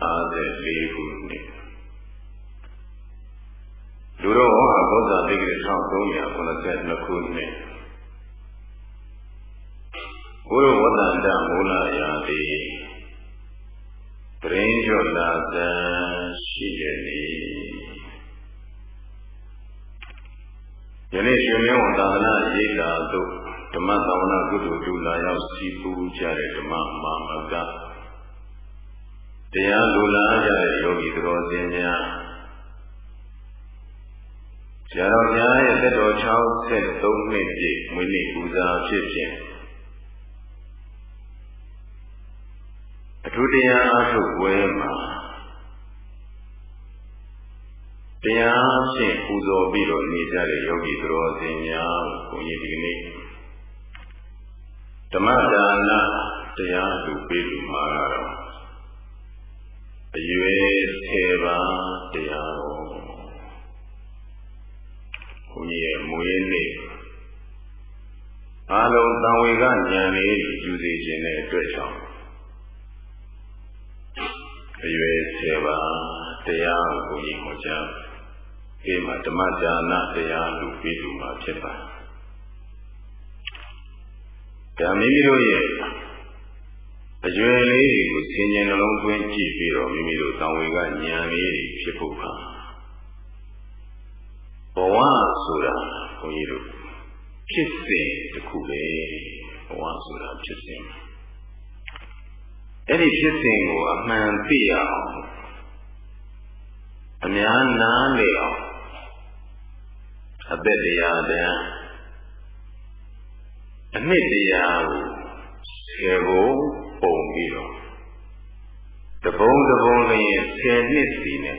54ခုနှစ်လူတော်ဟောဘုရားတိကိ1392ခုနှစ်ဘုရဝတ္တန္တမူလရာတိပရင်းကျော်လာသံရှိရနေယနေ့ရှင်မင်းဝန်သာသနာရိပ်သာသို့ဓမ္မသာဝနာကုသိုလ်တူလာရောက်စီပူကြတဲ့ဓမ္မမာမက တရားလူလာကြတဲ့ယောဂီတော်စင်များဆရာတော်များရဲ့သက်တော်63နှစ်ပြည့်မွေးနေ့ပူဇာဖြစ်ဖြင့်အထူးတရားအထုတ်ပွဲမှာတရားဖြင့်ပူဇော်ပြီးတော့နေကြတဲ့ယောဂီတော်စင်များကိုဘုန်းကြီးဒီနေ့ဓမ္မဒါနတရားသူပေးလူမှာတော့ အရွယ်10ပါးတရားတော်ဘုန်းကြီးရဲ့မွေးနေ့အလုံးသံဝေကဉာဏ်လေးယူစေခြင်းတဲ့အတွက်ကြောင့်အရွယ်10ပါးတရားကိုဘုန်းကြီးဟောကြားဒီမှာဓမ္မဒါနတရားလူပေးလူမှာဖြစ်ပါတယ်ဒါမိမိတို့ရဲ့ အရွယ်လေးတွေကိုဆင်ញင်နှလုံးသွင်းကြည့်ပြီးတော့မိမိတို့သံဝေကဉာဏ်လေးဖြစ်ဖို့ပါဘဝဆိုတာဘုန်းကြီးတို့ဖြစ်စဉ်တစ်ခုပဲဘဝဆိုတာဖြစ်စဉ်အဲ့ဒီဖြစ်စဉ်ကိုအမှန်သိရအောင်အများနားလေအောင်အသက်တရားတည်းအနှစ်တရားကိုဆယ်ဖို့ 10နှစ်စီနဲ့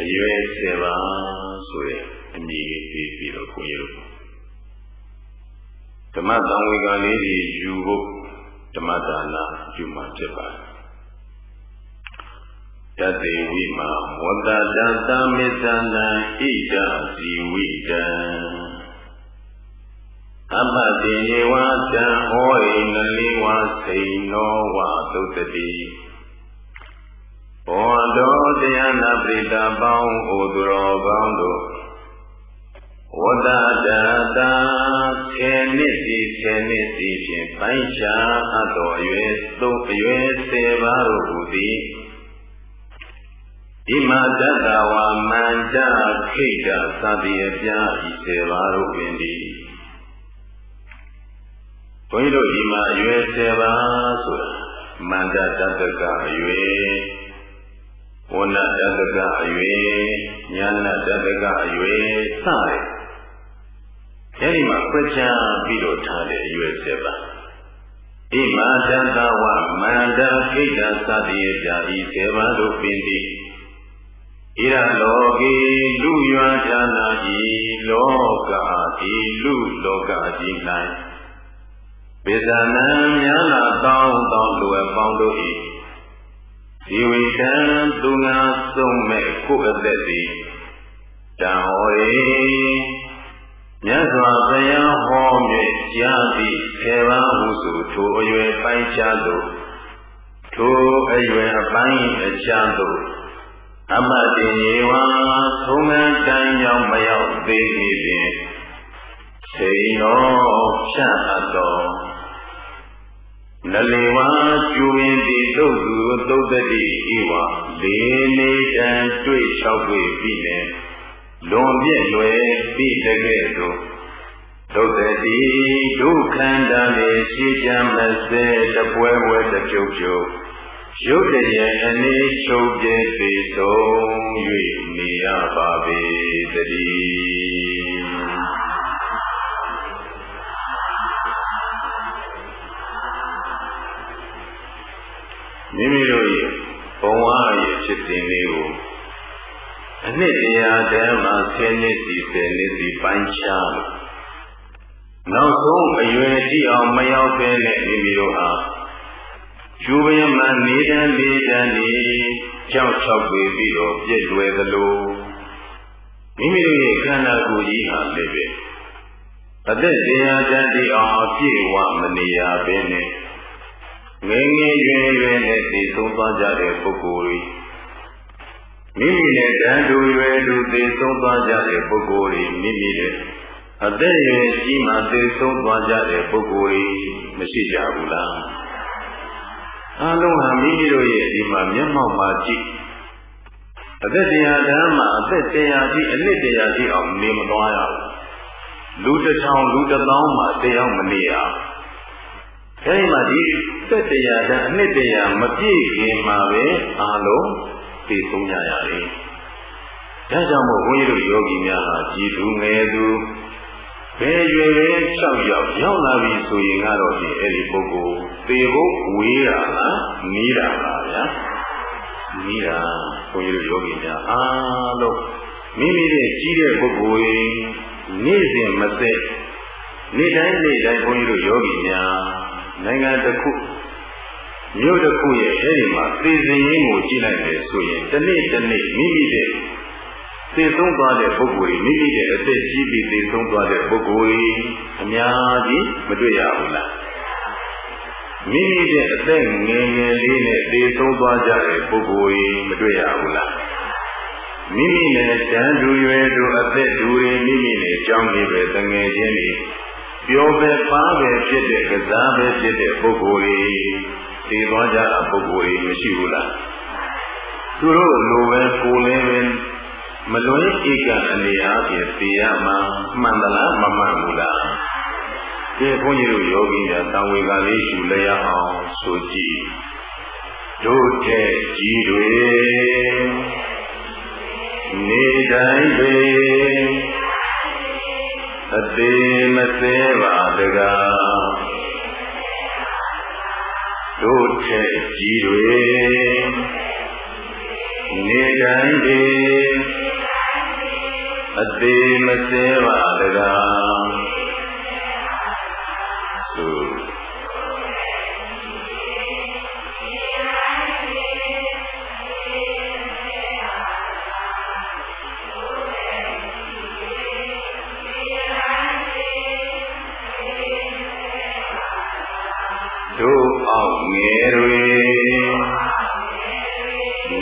အရွယ်10ပါဆိုရင်အမည်လေးပြီးပြီးတော့ကိုရုပ်ဓမ္မသံဝေကလေးတွေယူဖို့ဓမ္မဒါနယူမှာဖြစ်ပါတယ်တတေဝိမဝတ္တတသမေသနာဣဒာဇီဝိတံအပ္ပတိနေဝတံဟောဣနလီဝသိနောဝသုတတိ ဘောတော်တရားနာပရိသပေါင်းဟိုသူတော်ကောင်းတို့ဝတ္တတတာခေနှစ်စီခေနှစ်စီဖြင့်ပိုင်းခြားအပ်တော်အရွယ်သုံးအရွယ်စေပါတို့ဟူသည်ဣမတတဝါမန္တခိတသတိအပြဤစေပါတို့ပင်သည်ဘုန်းကြီးတို့ဒီမှာအရွယ်စေပါဆိုတာမန္တတတကအရွယ် ဝဏတတကအရွယ်ညာဏတတကအရွယ်စတယ်အဲဒီမှာပြချာပြီးတော့ထားတဲ့အရွယ်စေပါဣမတတဝမန္တခိတသတိအပြဤစေပါတို့ပင်သည်ဣရလောကေလူရွာဌာနာဤလောကဤလူလောကကြီး၌ပေဇာနံများလာတောင်းတောင်းလူအပေါင်းတို့၏ ဒီဝိတံသူငါဆုံးမဲ့ကိုယ်အသက်သည်တံဟောရေမြတ်စွာဘုရားဟောမြဲကြားသည့်ခေဘာဟုဆိုထိုအရွယ်ပိုင်းခြားသို့ထိုအရွယ်အပိုင်းအခြားသို့အမတ်တင်ရေဝါသုံးမတန်ကြောင့်မရောက်သေးပြီဖြင့်စိန်တော်ဖြတ်အပ်တော် နလေဝါကျူရင်ဒီသုတ်သူသုတ်တတိဤဝလေးနေတန်တွေ့၆တွေ့ပြီနဲ့လွန်ပြည့်လွယ်ပြီတကဲ့သို့သုတ်တတိဒုခန္ဓာလေးရှိကြမစဲတပွဲပွဲတပြုတ်ပြုတ်ရုပ်တည်းအနေချုပ်ပြည့်ပေဆုံး၍နေရပါပေတည်း မိမိတို့ရဲ့ဘဝရဲ့ဖြစ်စဉ်လေးကိုအနှစ်တရားတည်းမှာဆယ်နှစ်စီဆယ်နှစ်စီပိုင်းခြားလို့နောက်ဆုံးအရွယ်ကြည့်အောင်မရောက်ဘဲနဲ့မိမိတို့ဟာကျူပင်မှနေတဲ့လေးတန်းဒီကြောက်ချောက်ပေပြီးတော့ပြည့်လွယ်သလိုမိမိတို့ရဲ့ခန္ဓာကိုယ်ကြီးဟာလည်းပဲအသက်တရားတန်ဒီအောင်အပြည့်ဝမနေရဘဲနဲ့ ငယ်ငယ်ရွယ်ရွယ်နဲ့သိဆုံးသွားကြတဲ့ပုဂ္ဂိုလ်တွေမိမိနဲ့တန်တူရွယ်တူသိဆုံးသွားကြတဲ့ပုဂ္ဂိုလ်တွေမိမိနဲ့အသက်ရွယ်ကြီးမှသိဆုံးသွားကြတဲ့ပုဂ္ဂိုလ်တွေမရှိကြဘူးလားအလုံးဟာမိမိတို့ရဲ့ဒီမှာမျက်မှောက်မှာကြည့်အသက်တရားဓမ္မအသက်တရားကြီးအနှစ်တရားကြီးအောင်နေမသွားရဘူးလူတစ်ထောင်လူတစ်သောင်းမှတရားမနေရ အဲဒီမှာဒီသက်တရားဓာတ်အနှစ်တရားမပြည့်ခင်မှာပဲအားလုံးသိဆုံးကြရတယ်ဒါကြောင့်မို့ဘုန်းကြီးတို့ယောဂီများဟာကြည်သူငယ်သူဘယ်ရွယ်ပဲ၆ယောက်ရောက်လာပြီဆိုရင်ကတော့ဒီအဲ့ဒီပုဂ္ဂိုလ်သေဖို့ဝေးတာလားနီးတာလားဗျာနီးတာဘုန်းကြီးတို့ယောဂီများအားလုံးမိမိရဲ့ကြီးတဲ့ပုဂ္ဂိုလ်ရင်နေ့စဉ်မသက်နေ့တိုင်းနေ့တိုင်းဘုန်းကြီးတို့ယောဂီများ နိုင်ငံတစ်ခုမြို့တစ်ခုရဲ့အဲ့ဒီမှာသေစဉ်ရင်းကိုကြည့်လိုက်မယ်ဆိုရင်တစ်နေ့တစ်နေ့မိမိရဲ့သေဆုံးသွားတဲ့ပုဂ္ဂိုလ်ကြီးမိမိရဲ့အသက်ကြီးပြီးသေဆုံးသွားတဲ့ပုဂ္ဂိုလ်ကြီးအများကြီးမတွေ့ရဘူးလားမိမိရဲ့အသက်ငယ်ငယ်လေးနဲ့သေဆုံးသွားကြတဲ့ပုဂ္ဂိုလ်ကြီးမတွေ့ရဘူးလားမိမိနဲ့တန်တူရွယ်သူအသက်တူရင်မိမိနဲ့ကြောင်းနေပဲတငယ်ချင်းတွေ ပျော်ပဲပါပဲဖြစ်တဲ့ကစားပဲဖြစ်တဲ့ပုဂ္ဂိုလ်ကြီးသိသွားကြတာပုဂ္ဂိုလ်ကြီးမရှိဘူးလားသူတို့လိုပဲကိုယ်လည်းပဲမလွန်ဧကအနေအားဖြင့်သိရမှာမှန်သလားမမှန်ဘူးလားဒီဘုန်းကြီးတို့ယောဂီများတံဝေကလေးရှုလျက်အောင်ဆိုကြည့်တို့တဲ့ကြီးတွေနေတိုင်းပေ အသေးမသေးပါတကားတို့တဲ့ကြီးတွေနေတိုင်းပေအသေးမသေးပါတကား င်ငယ်တွေ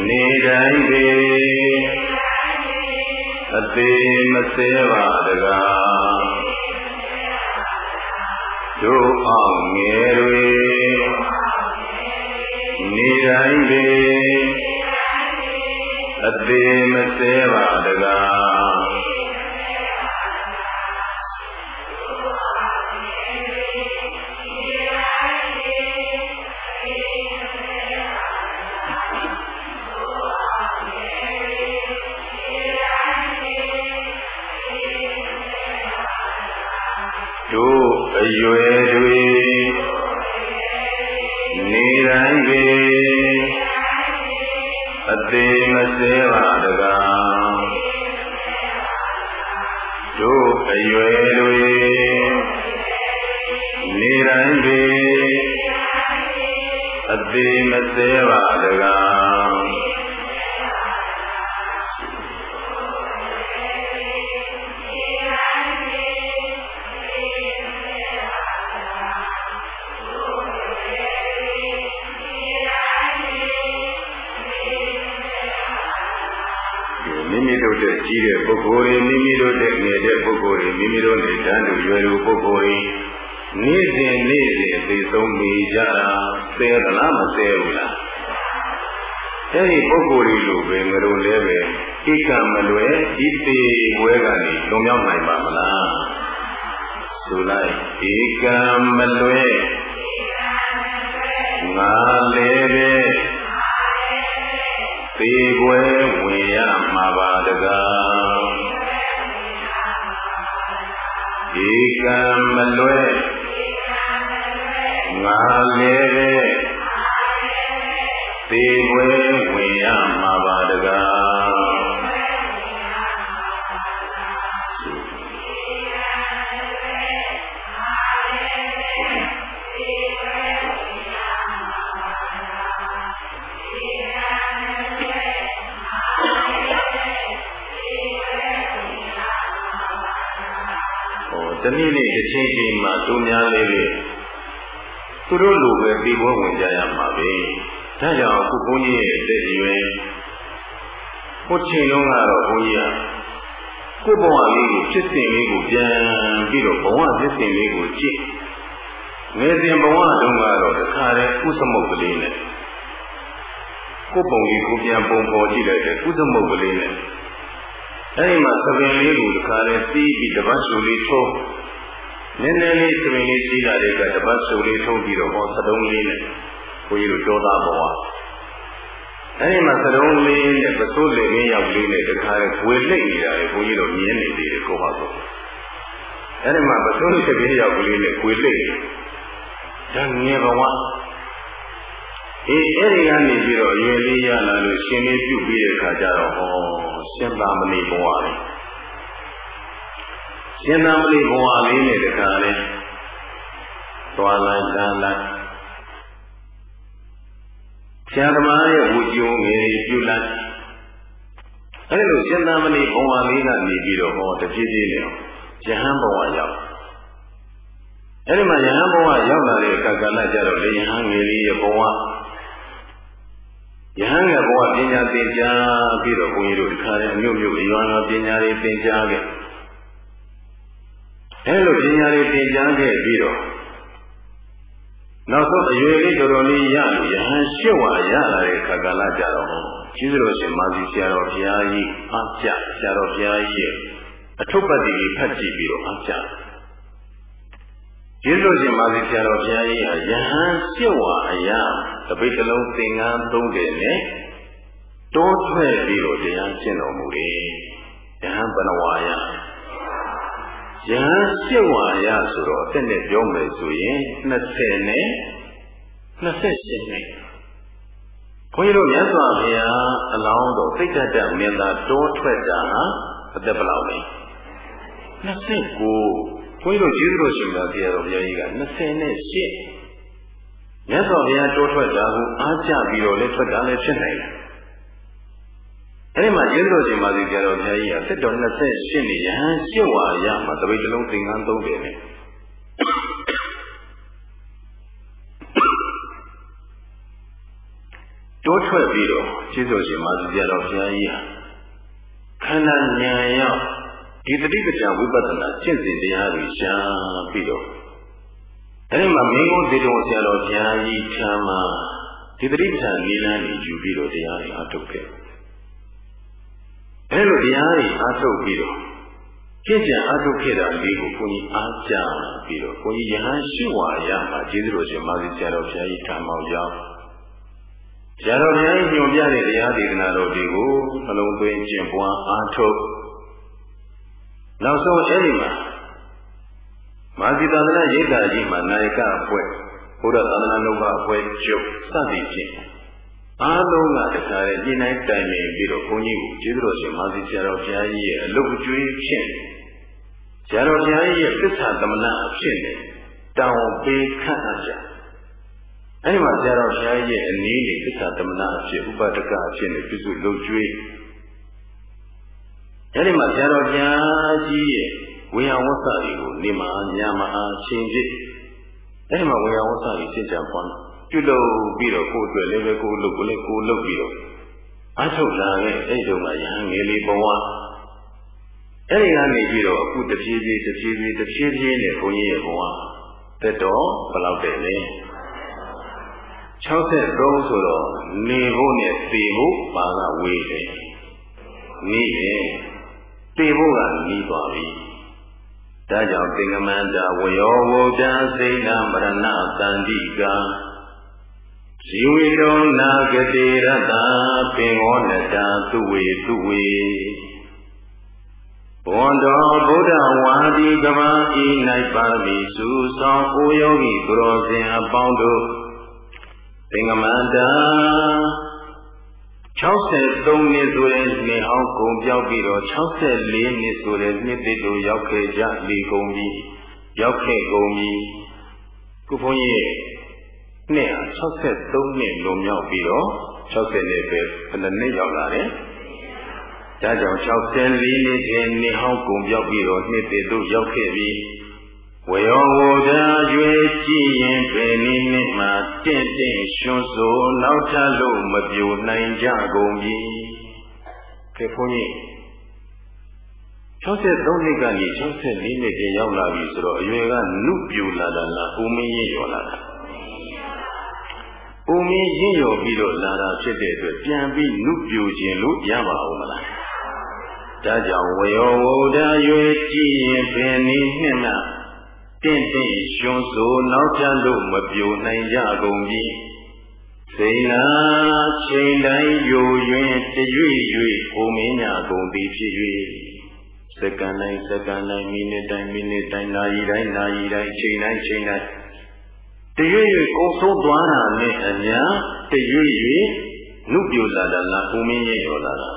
နေတိုင်းပေအသေးမသေးပါတကားတို့အောင်ငယ်တွေနေတိုင်းပေအသေးမသေးပါတကား တနည်းနေ့တစ်ချိန်ချိန်မှာသူများလေးလေးသူတို့လိုပဲပြီးပွဲဝင်ကြရမှာပဲဒါကြောင့်အခုဘုန်းကြီးရဲ့တက်ရွယ်ဟိုချိန်လုံးကတော့ဘုန်းကြီးကကိုယ်ဘဝလေးကိုဖြစ်စဉ်လေးကိုပြန်ပြီးတော့ဘဝဖြစ်စဉ်လေးကိုကြည့်ငယ်စဉ်ဘဝတုန်းကတော့တခါတည်းဥသမုတ်ကလေးနဲ့ကိုယ်ပုံကြီးကိုပြန်ပုံပေါ်ကြည့်လိုက်တဲ့ဥသမုတ်ကလေးနဲ့ အဲဒီမှာသပင်လေးကိုတခါတည်းစီးပြီးတပတ်ဆူလေးထုံးနည်းနည်းလေးသပင်လေးစီးလာတဲ့ကတပတ်ဆူလေးထုံးပြီးတော့ဟောသတုံးလေးနဲ့ဘုန်းကြီးတို့တောသားဘဝအဲဒီမှာသတုံးလေးနဲ့ပစိုးလေးလေးရောက်လေးနဲ့တခါတည်းဝေလိမ့်နေတာလေဘုန်းကြီးတို့မြင်နေသေးတယ်ကိုပါဆိုအဲဒီမှာပစိုးလေးလေးရောက်လေးနဲ့ဝေလိမ့်နေဒါငယ်ဘဝအေးအဲ့ဒီကနေပြီးတော့ရွယ်လေးရလာလို့ရှင်လေးပြုတ်ပြီးတဲ့အခါကျတော့ဟော ရှင်သာမဏေဘဝလေးရှင်သာမဏေဘဝလေးနဲ့တခါလဲသွားလိုက်လမ်းလိုက်ဆရာသမားရဲ့ဝူကျုံငယ်ပြုတ်လိုက်အဲ့လိုရှင်သာမဏေဘဝလေးကနေပြီးတော့ဟောတဖြည်းဖြည်းနဲ့ယဟန်ဘဝရောက်အဲ့ဒီမှာယဟန်ဘဝရောက်လာတဲ့အခါကလည်းကြတော့လေယဟန်ငယ်လေးရဲ့ဘဝ ယဟန်ရဲ့ဘဝပညာသင်ကြားပြီးတော့ဘုန်းကြီးတို့ဒီခါလေးအမျိုးမျိုးအရွယ်ပညာတွေသင်ကြားခဲ့အဲလိုပညာတွေသင်ကြားခဲ့ပြီးတော့နောက်ဆုံးအရွယ်လေးတော်တော်လေးရလို့ယဟန်ရှစ်ဝါရလာတဲ့ခါကလာကြတော့ကျေးဇူးတော်ရှင်မာဇီဆရာတော်ဘုရားကြီးအားကြဆရာတော်ဘုရားကြီးရဲ့အထုပ်ပတ်တွေဖတ်ကြည့်ပြီးတော့အားကြကျေးဇူးရှင်မာဇီဆရာတော်ဘုရားကြီးဟာယဟန်ရှစ်ဝါအရာ တပိတ်တလုံးသင်္ကန်းသုံးတယ်နဲ့တိုးထွက်ပြီးတော့တရားကျင့်တော်မူတယ်ယဟန်ဘဏဝါယယဟန်ရှစ်ဝါယဆိုတော့အသက်နဲ့ပြောမယ်ဆိုရင်20နဲ့28နှစ်ခွန်ကြီးတို့မြတ်စွာဘုရားအလောင်းတော်သိတ္တတမင်းသားတိုးထွက်တာဟာအသက်ဘယ်လောက်လဲ29ခွန်ကြီးတို့ကျေးဇူးတော်ရှင်သာဆရာတော်ဘုရားကြီးက28 မြတ်စွာဘုရားတိုးထွက်တာကိုအားကျပြီးတော့လည်းထွက်တာလည်းဖြစ်နိုင်တယ်အဲဒီမှာကျေးဇူးတော်ရှင်ပါစီကြတော်ဘုရားကြီးကသက်တော်28နှစ်ရဟန်းရှစ်ဝါရမှာတပိတ်တလုံးသင်္ကန်းသုံးတယ်နဲ့တိုးထွက်ပြီးတော့ကျေးဇူးရှင်ပါစီကြတော်ဘုရားကြီးဟာခန္ဓာဉာဏ်ရောက်ဒီတတိပ္ပံဝိပဿနာကျင့်စဉ်တရားတွေရှားပြီးတော့ အဲဒီမှာမင်းကုန်းဒေတော်ဆရာတော်ဘုရားကြီးထံမှာဒီတတိပ္ပံနိလန်းကြီးယူပြီးတော့တရားတွေအထုတ်ခဲ့အဲလိုတရားတွေအားထုတ်ပြီးတော့ကျင့်ကြံအားထုတ်ခဲ့တာလေးကိုကိုကြီးအားကြပြီးတော့ကိုကြီးယဟန်ရှိဝါရမှာကျေးဇူးတော်ရှင်မာသီဆရာတော်ဘုရားကြီးထံမောက်ရောက်ဆရာတော်ဘုရားကြီးညွှန်ပြတဲ့တရားဒေသနာတော်တွေကိုနှလုံးသွင်းကျင့်ပွားအားထုတ်နောက်ဆုံးအဲဒီမှာ မာဇီသာသနာရိပ်သာကြီးမှာနာယကအဖွဲ့ဘုရားသာသနာ့လောကအဖွဲ့ချုပ်စသည်ဖြင့်အားလုံးကတခါလေညှိနှိုင်းတိုင်ပင်ပြီးတော့ဘုန်းကြီးကိုကျေးဇူးတော်ရှင်မာသီဆရာတော်ဘုရားကြီးရဲ့အလုတ်အကျွေးဖြင့်ဆရာတော်ဘုရားကြီးရဲ့သစ္စာသမဏအဖြစ်နဲ့တောင်းပေးခန့်အပ်ကြအဲဒီမှာဆရာတော်ဘုရားကြီးရဲ့အနည်းငယ်သစ္စာသမဏအဖြစ်ဥပဒကအဖြစ်နဲ့ပြုစုလုပ်ကျွေးအဲဒီမှာဆရာတော်ဘုရားကြီးရဲ့ ဝေယဝဆတွေကိုနေမှာညမှာအချင်းချင်းအဲဒီမှာဝေယဝဆတွေရှင်းကြပွားပြုလုပ်ပြီးတော့ကိုယ်အတွက်လည်းပဲကိုယ်လုပ်ကိုလည်းကိုယ်လုပ်ပြီးတော့အထုတ်လာတဲ့အဲ့ဒီမှာယဟန်ငယ်လေးဘဝအဲ့ဒီကနေပြီးတော့အခုတဖြည်းဖြည်းတဖြည်းဖြည်းတဖြည်းဖြည်းနဲ့ဘုန်းကြီးရဲ့ဘဝတက်တော့ဘယ်လောက်တယ်လဲ63ဆိုတော့နေဖို့နဲ့သေဖို့ပါကဝေးတယ်နေတယ်သေဖို့ကနီးသွားပြီ ဒါကြောင့်သင်္ကမန္တဝယောဝုဒ္ဓစိဏမရဏတန္တိကဇီဝေတောနာဂတိရတပင်ဝနတာသူဝေသူဝေဘဝန္တောဗုဒ္ဓဝါဒီကမဤ၌ပါမိစုဆောင်အိုယောဂီဘရောဇင်အပေါင်းတို့သင်္ကမန္တာ 63နှစ်ဆိုတဲ့နှစ်ဟောင်းကုန်ပြောက်ပြီးတော့64နှစ်ဆိုတဲ့နှစ်သစ်တို့ရောက်ခဲ့ကြလေကုန်ပြီရောက်ခဲ့ကုန်ပြီခုဘုန်းကြီးနှစ်ဟာ63နှစ်လွန်မြောက်ပြီးတော့60နှစ်ပဲဘယ်နှစ်ရောက်လာတယ်ဒါကြောင့်64နှစ်ချင်းနှစ်ဟောင်းကုန်ပြောက်ပြီးတော့နှစ်သစ်တို့ရောက်ခဲ့ပြီဘ ဝယောဝဒရွေကြည့်ရင်ဘယ်နည်းနဲ့မှတင့်တင့်ရွှွန်းဆိုနောက်ထလို့မပြိုနိုင်ကြကုန်ပြီကဲဘုန်းကြီး63နှစ်ကနေ64နှစ်ကျရောက်လာပြီဆိုတော့အရွယ်ကနုပြိုလာတာလားဦးမင်းရရော်လာတာဦးမင်းရင့်ရော်ပြီးတော့လာတာဖြစ်တဲ့အတွက်ပြန်ပြီးနုပြိုခြင်းလို့ရပါအောင်မလားဒါကြောင့်ဝယောဝဒရွေကြည့်ရင်ဘယ်နည်းနဲ့မှ တင့်တင့်ရွှွန်းဆိုနောက်ထလို့မပြိုနိုင်ကြကုန်ပြီစိန်နာချိန်တိုင်းယိုယွင်းတရွေ့ရွေ့ဘုံမင်းညာကုန်သည်ဖြစ်၍စက္ကန့်တိုင်းစက္ကန့်တိုင်းမိနစ်တိုင်းမိနစ်တိုင်းနာရီတိုင်းနာရီတိုင်းချိန်တိုင်းချိန်တိုင်းတရွေ့ရွေ့ကုန်ဆုံးသွားတာနဲ့အညာတရွေ့ရွေ့နုပြိုလာတာလားဘုံမင်းရဲ့ရောလာတာ။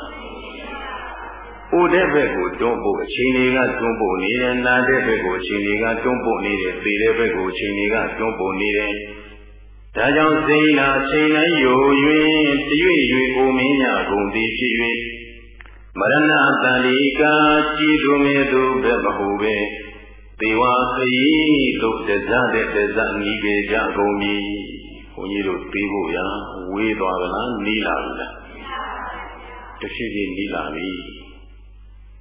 အိုတဲ့ဘက်ကိုတွန်းဖို့အချိန်တွေကတွန်းဖို့နေတယ်နာတဲ့ဘက်ကိုအချိန်တွေကတွန်းဖို့နေတယ်သေတဲ့ဘက်ကိုအချိန်တွေကတွန်းဖို့နေတယ်။ဒါကြောင့်စိတ်နာအချိန်တိုင်းယို၍တရွေ့၍အိုမင်းညာကုန်သည်ဖြစ်၍မရဏတန်ဒီကာကြည်သူမြေသူဘက်မဟုတ်ပဲသေဝခရီးသို့တဇတဲ့တဇနီးပေကြကုန်ပြီ။ဘုန်းကြီးတို့သိဖို့ရဝေးသွားကလားနီးလာပြီလား။တဖြည်းဖြည်းနီးလာပြီ။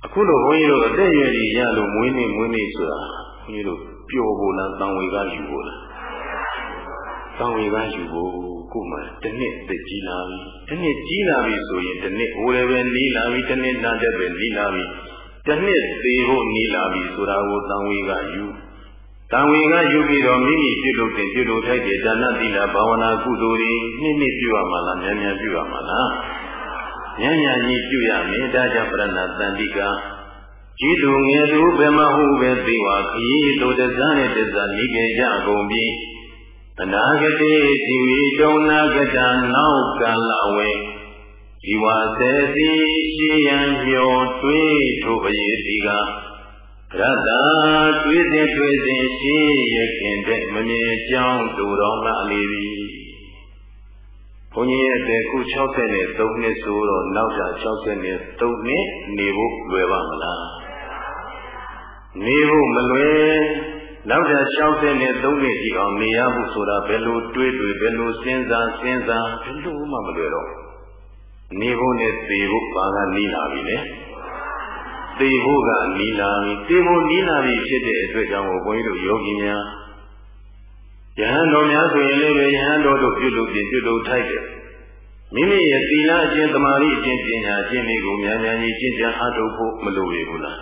အခုလိုဘုန်းကြီးတို့အသက်ရွယ်ကြီးရလို့မွေးနေမွေးနေဆိုတာဘုန်းကြီးတို့ပျော်ဖို့လားတန်ဝေကယူဖို့လားတန်ဝေကယူဖို့ကိုမှတစ်နှစ်သိကြီးလာပြီတစ်နှစ်ကြီးလာပြီဆိုရင်တစ်နှစ်ဟိုလည်းပဲနီးလာပြီတစ်နှစ်နာတဲ့ပဲနီးလာပြီတစ်နှစ်သေးဖို့နီးလာပြီဆိုတာကိုတန်ဝေကယူတံဝေကယူပြီးတော့မိမိပြုလုပ်တဲ့ပြုလုပ်ထိုက်တဲ့ဒါနသီလဘာဝနာကုသိုလ်တွေနှစ်နှစ်ပြုရမှာလားများများပြုရမှာလား ဉာဏ်ဉာဏ်ကြီးပြုရမယ်ဒါကြောင့်ပြဏတန်တိကကြီးသူငယ်သူဘယ်မှဟုပဲသိဝခရီးတို့တစားနဲ့တစားနေကြကြကုန်ပြီအနာဂတိဇီဝီတုံနာကတနောက်ကလဝေဇီဝစေစီရှိရန်မျောတွေးထိုအရေးစီကရတ္တာတွေးစဉ်တွေးစဉ်ရှိရခင်တဲ့မမြင်ကြောင်းတူတော်လာလေပြီဘု န်းကြီးရဲ့အသက်ခု63နှစ်ဆိုတော့နောက်တာ63နှစ်နေဖို့လွယ်ပါမလားနေဖို့မလွယ်နောက်တာ60နှစ်3နှစ်ကြီးအောင်နေရဖို့ဆိုတာဘယ်လိုတွေးတွေးဘယ်လိုစဉ်းစားစဉ်းစားဘယ်လိုမှမလွယ်တော့နေဖို့နဲ့သေဖို့ဘာကနီးလာပြီလေသေဖို့ကနီးလာပြီသေဖို့နီးလာပြီဖြစ်တဲ့အတွက်ကြောင့်ဘုန်းကြီးတို့ယောဂီများ ယဟန်တော်များဆိုရင်လည်းယဟန်တော်တို့ပြုလုပ်ခြင်းပြုလုပ်ထိုက်တယ်မိမိရဲ့သီလအကျင့်သမာဓိအကျင့်ပညာအကျင့်တွေကိုများများကြီးကျင့်ကြံအားထုတ်ဖို့မလိုပေဘူးလား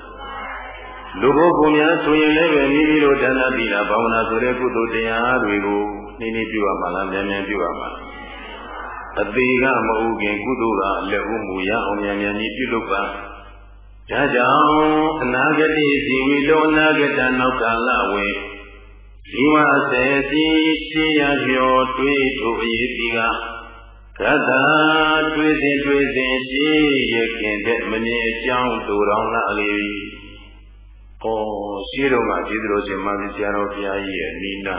လူဘုကိုများဆိုရင်လည်းပဲမိမိတို့ဒါနသီလဘာဝနာဆိုတဲ့ကုသိုလ်တရားတွေကိုနေနေပြုရမှာလားများများပြုရမှာလားအသေးကမဟုတ်ခင်ကုသိုလ်ကလက်ဦးမူရအောင်များများကြီးပြုလုပ်ပါဒါကြောင့်အနာဂတိဇီဝီလောအနာဂတနောက်ကာလဝေ ဇီဝစေတိရှိရလျော်တွေးထိုအရေးဒီကရတ္တာတွေးစဉ်တွေးစဉ်ရှိရခင်တဲ့မမြင်အကြောင်းတူတော်လာလေ။ဩရှိတော်မှာကျေးဇူးတော်ရှင်မသိဆရာတော်ဘုရားကြီးရဲ့နိနာ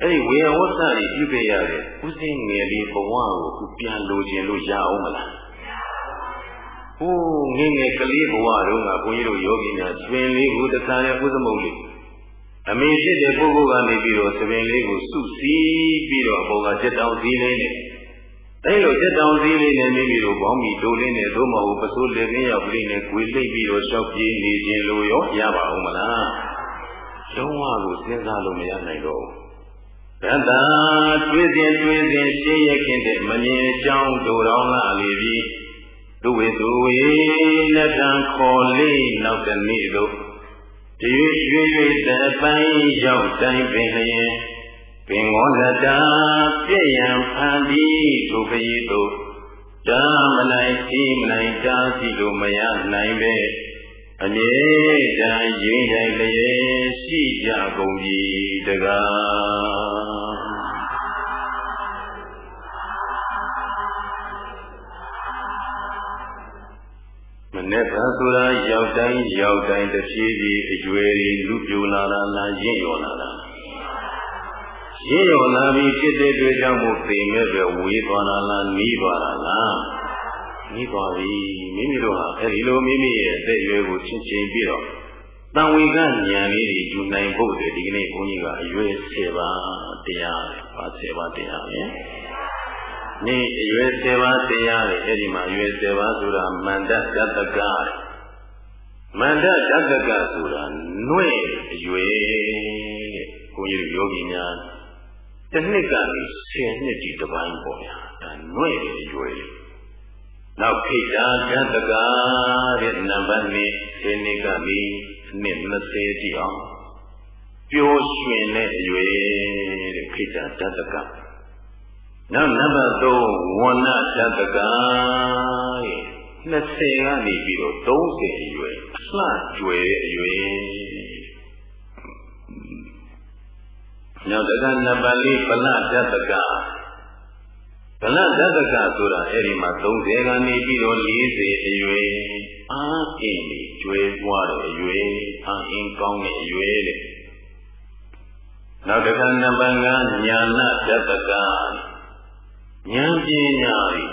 အဲ့ဒီဝေယဝတ္တကြီးပြုခဲ့ရတဲ့ဥစဉ်ငယ်လေးဘဝကိုပြန်လိုခြင်းလို့ရအောင်မလား။ ဟိုးငယ်ငယ်ကလေးဘဝတုန်းကဘုန်းကြီးတို့ယောဂီများတွင်လေးကိုတခါနဲ့ဥသမုတ်လေးအမေဖြစ်တဲ့ပုဂ္ဂိုလ်ကနေပြီးတော့သပင်လေးကိုစုစည်းပြီးတော့အပေါ်ကစက်တောင်စည်းလေးနဲ့အဲလိုစက်တောင်စည်းလေးနဲ့မိမိတို့ဘောင်းမီတိုးလေးနဲ့သို့မဟုတ်ပစိုးလက်ရင်းရောက်လေးနဲ့ကိုယ်လိပ်ပြီးတော့ရှောက်ပြေးနေခြင်းလို့ရောရပါအောင်မလားလုံးဝကိုစဉ်းစားလို့မရနိုင်တော့ဘူးတတတွေးစဉ်တွေးစဉ်ရှင်းရခင်တဲ့မမြင်ကြောင်းတို့တော်လာလေပြီ သူဝေသူဝေလက်တံခေါ်လေးနောက်တနေ့တို့ဒီရွှေရွှေတပိုင်းရောက်တိုင်းပင်လျင်ပင်ဝန္တတာပြည့်ရန်ဖန်ဒီဒုပယိတုဒါမနိုင်စီမနိုင်တားစီလို့မရနိုင်ပဲအမြဲတမ်းရင်းရိုင်လျက်ရှိကြကုန်ပြီတကား မနေ့ကဆိုတာရောက်တိုင်းရောက်တိုင်းတဖြည်းဖြည်းအကျွေးတွေလူပြိုလာတာလားရင့်ရော်လာတာရင့်ရော်လာပြီးဖြစ်တဲ့တွေ့ကြောင့်မို့သိမဲ့ပဲဝေးသွားတာလားနီးသွားတာလားနီးသွားပြီမိမိတို့ဟာအဲဒီလိုမိမိရဲ့အသက်အရွယ်ကိုချင်းချင်းပြီးတော့တန်ဝေကဉာဏ်လေးတွေယူနိုင်ဖို့ဒီကနေ့ဘုန်းကြီးကအရွယ်10ပါးတရားပါ10ပါးတရားပဲ နေအရွယ်7ပါးတရားတွေအဲ့ဒီမှာအရွယ်7ပါးဆိုတာမန္တတတကမန္တတတကဆိုတာနှဲ့အရွယ်ဘုန်းကြီးတို့ယောဂီများတစ်နှစ်ကနေ10နှစ်ဒီတစ်ပိုင်းပေါ့ဗျာဒါနှဲ့အရွယ်နောက်ခိတာတတကတဲ့နံပါတ်1ဒီနေ့ကပြီးနှစ်20တိအောင်ပျော်ရွှင်တဲ့အရွယ်တဲ့ခိတာတတက နောက်နံပါတ်3ဝဏ္ဏတတကရဲ့20ကနေပြီးတော့30အရွယ်အလှကျွယ်တဲ့အရွယ်နောက်တကနံပါတ်4ပလတတကဗလတတကဆိုတာအဲ့ဒီမှာ30ကနေပြီးတော့40အရွယ်အာအင်းကြီးကျွဲပွားတဲ့အရွယ်အာအင်းကောင်းတဲ့အရွယ်တဲ့နောက်တစ်ခါနံပါတ်5ညာနာတတက ဉာဏ်ပညာတွေ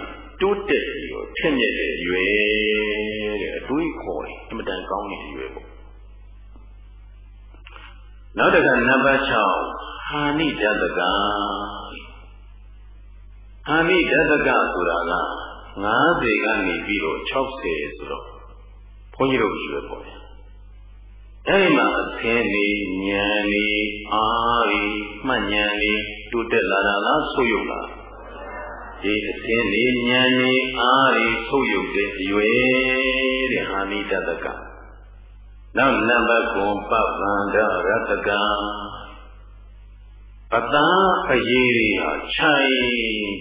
တိုးတက်ပြီးတော့ထက်မြက်တဲ့အရွယ်တဲ့အတွေးခေါ်တယ်အမတန်ကောင်းတဲ့အရွယ်ပေါ့နောက်တစ်ခါနံပါတ်6ဟာနိတတကဟာနိတတကဆိုတာက90ကနေပြီးတော့60ဆိုတော့ဘုန်းကြီးတို့ရွယ်ပေါ့ဗျာအဲဒီမှာအသင်နေဉာဏ်နေအာရီမှတ်ဉာဏ်နေတိုးတက်လာတာလားဆုပ်ယုပ်လား ဒီအသင်နေဉာဏ်နေအာရီဆုပ်ယုပ်တဲ့အရွယ်တဲ့ဟာနိတတကနောက်နံပါတ်9ပပန္ဒရတကအသာအရေးတွေဟာခြိုင်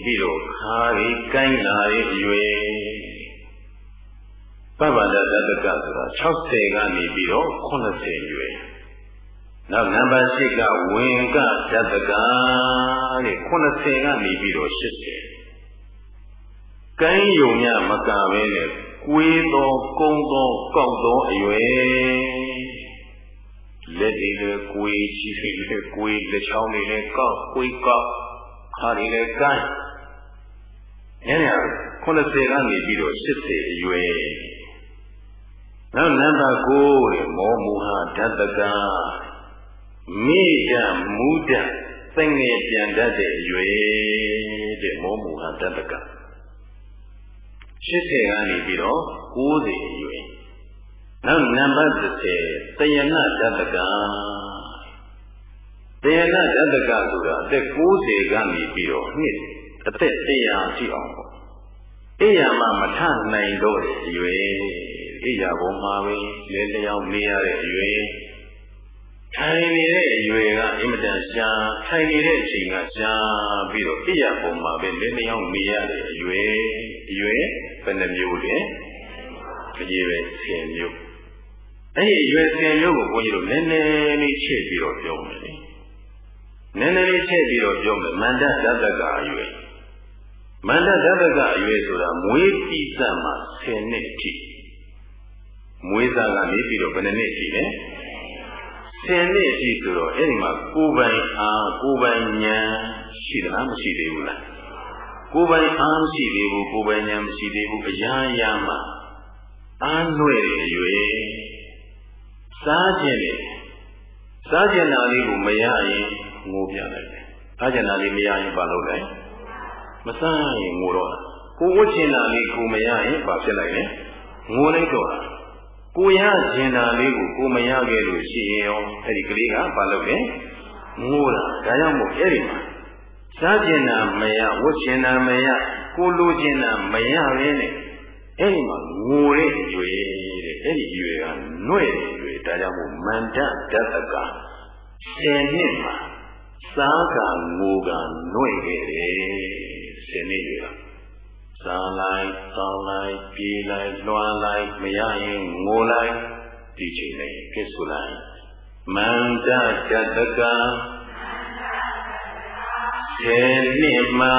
ပြီးတော့ခါးရီကိုင်းလာတဲ့အရွယ်ပပ္ပန္ဒတတကဆိုတာ60ကနေပြီးတော့80ရွယ်နောက်နံပါတ်8ကဝင်ကတတကတဲ့80ကနေပြီးတော့80 ကိုင်းယုံညမကပဲနဲ့ကွေးသောကုန်းသောကောက်သောအရွယ်လက်တွေလည်းကွေးချီတွေလည်းကွေးလက်ချောင်းတွေလည်းကောက်ကွေးကောက်ခါတွေလည်းကိုင်းညည80ကနေပြီးတော့80အရွယ်နောက်နံပါတ်9တဲ့မောမူဟဓတ္တကမိဒမူဒသိငယ်ပြန်တတ်တဲ့အရွယ်တဲ့မောမူဟဓတ္တက 80ကနေပြီးတော့90အရွယ်နောက်နံပါတ်30တယနာဓတ္တကတယနာဓတ္တကဆိုတာအသက်90ကနေပြီးတော့နှစ်အသက်100ရှိအောင်ပေါ့အိယာမမထနိုင်တော့တဲ့အရွယ်အိယာပေါ်မှာပဲလဲလျောင်းနေရတဲ့အရွယ်ထိုင်နေတဲ့အရွယ်ကအင်မတန်ရှားထိုင်နေတဲ့အချိန်ကရှားပြီးတော့အိယာပေါ်မှာပဲလဲလျောင်းနေရတဲ့အရွယ်အရွယ်ဘ ယ်နှမျိုးလဲအကြီးပဲ10မျိုးအဲ့ဒီအရွယ်10မျိုးကိုဘုန်းကြီးတို့နည်းနည်းလေးချက်ပြီးတော့ပြောမယ်လေနည်းနည်းလေးချက်ပြီးတော့ပြောမယ်မန္တတတ္တကအရွယ်မန္တတတကအရွယ်ဆိုတာမွေးပြီးစမှ10နှစ်အထိမွေးစားကနေပြီးတော့ဘယ်နှစ်နှစ်ရှိလဲ10နှစ်ရှိဆိုတော့အဲ့ဒီမှာကိုယ်ပိုင်အားကိုယ်ပိုင်ဉာဏ်ရှိသလားမရှိသေးဘူးလား ကိုယ်ပိုင်အားမရှိသေးဘူးကိုယ်ပိုင်ဉာဏ်မရှိသေးဘူးအရာရာမှာအားနှွဲ့တဲ့အရွယ်စားခြင်းလေစားခြင်းနာလေးကိုမရရင်ငိုပြလိုက်တယ်စားခြင်းနာလေးမရရင်ဘာလုပ်လဲမစားရင်ငိုတော့ကိုဝတ်ချင်တာလေးကိုမရရင်ဘာဖြစ်လိုက်လဲငိုလိုက်တော့ကိုရကျင်တာလေးကိုကိုမရခဲ့လို့ရှိရင်ရောအဲ့ဒီကလေးကဘာလုပ်လဲငိုတာဒါကြောင့်မို့အဲ့ဒီမှာ စားကျင်တာမရဝတ်ကျင်တာမရကိုလိုကျင်တာမရပဲနဲ့အဲ့ဒီမှာငိုတဲ့အရွယ်တဲ့အဲ့ဒီအရွယ်ကနှွဲ့တဲ့အရွယ်ဒါကြောင့်မို့မန္တတတကဆယ်နှစ်မှာစားကငိုကနှွဲ့ခဲ့တယ်ဆယ်နှစ်ရွယ်ကစားလိုက်တောင်းလိုက်ပြေးလိုက်လွှမ်းလိုက်မရရင်ငိုလိုက်ဒီချိန်လေးကဲဆိုလိုက်မန္တတတက ဆယ်နှစ်မှာ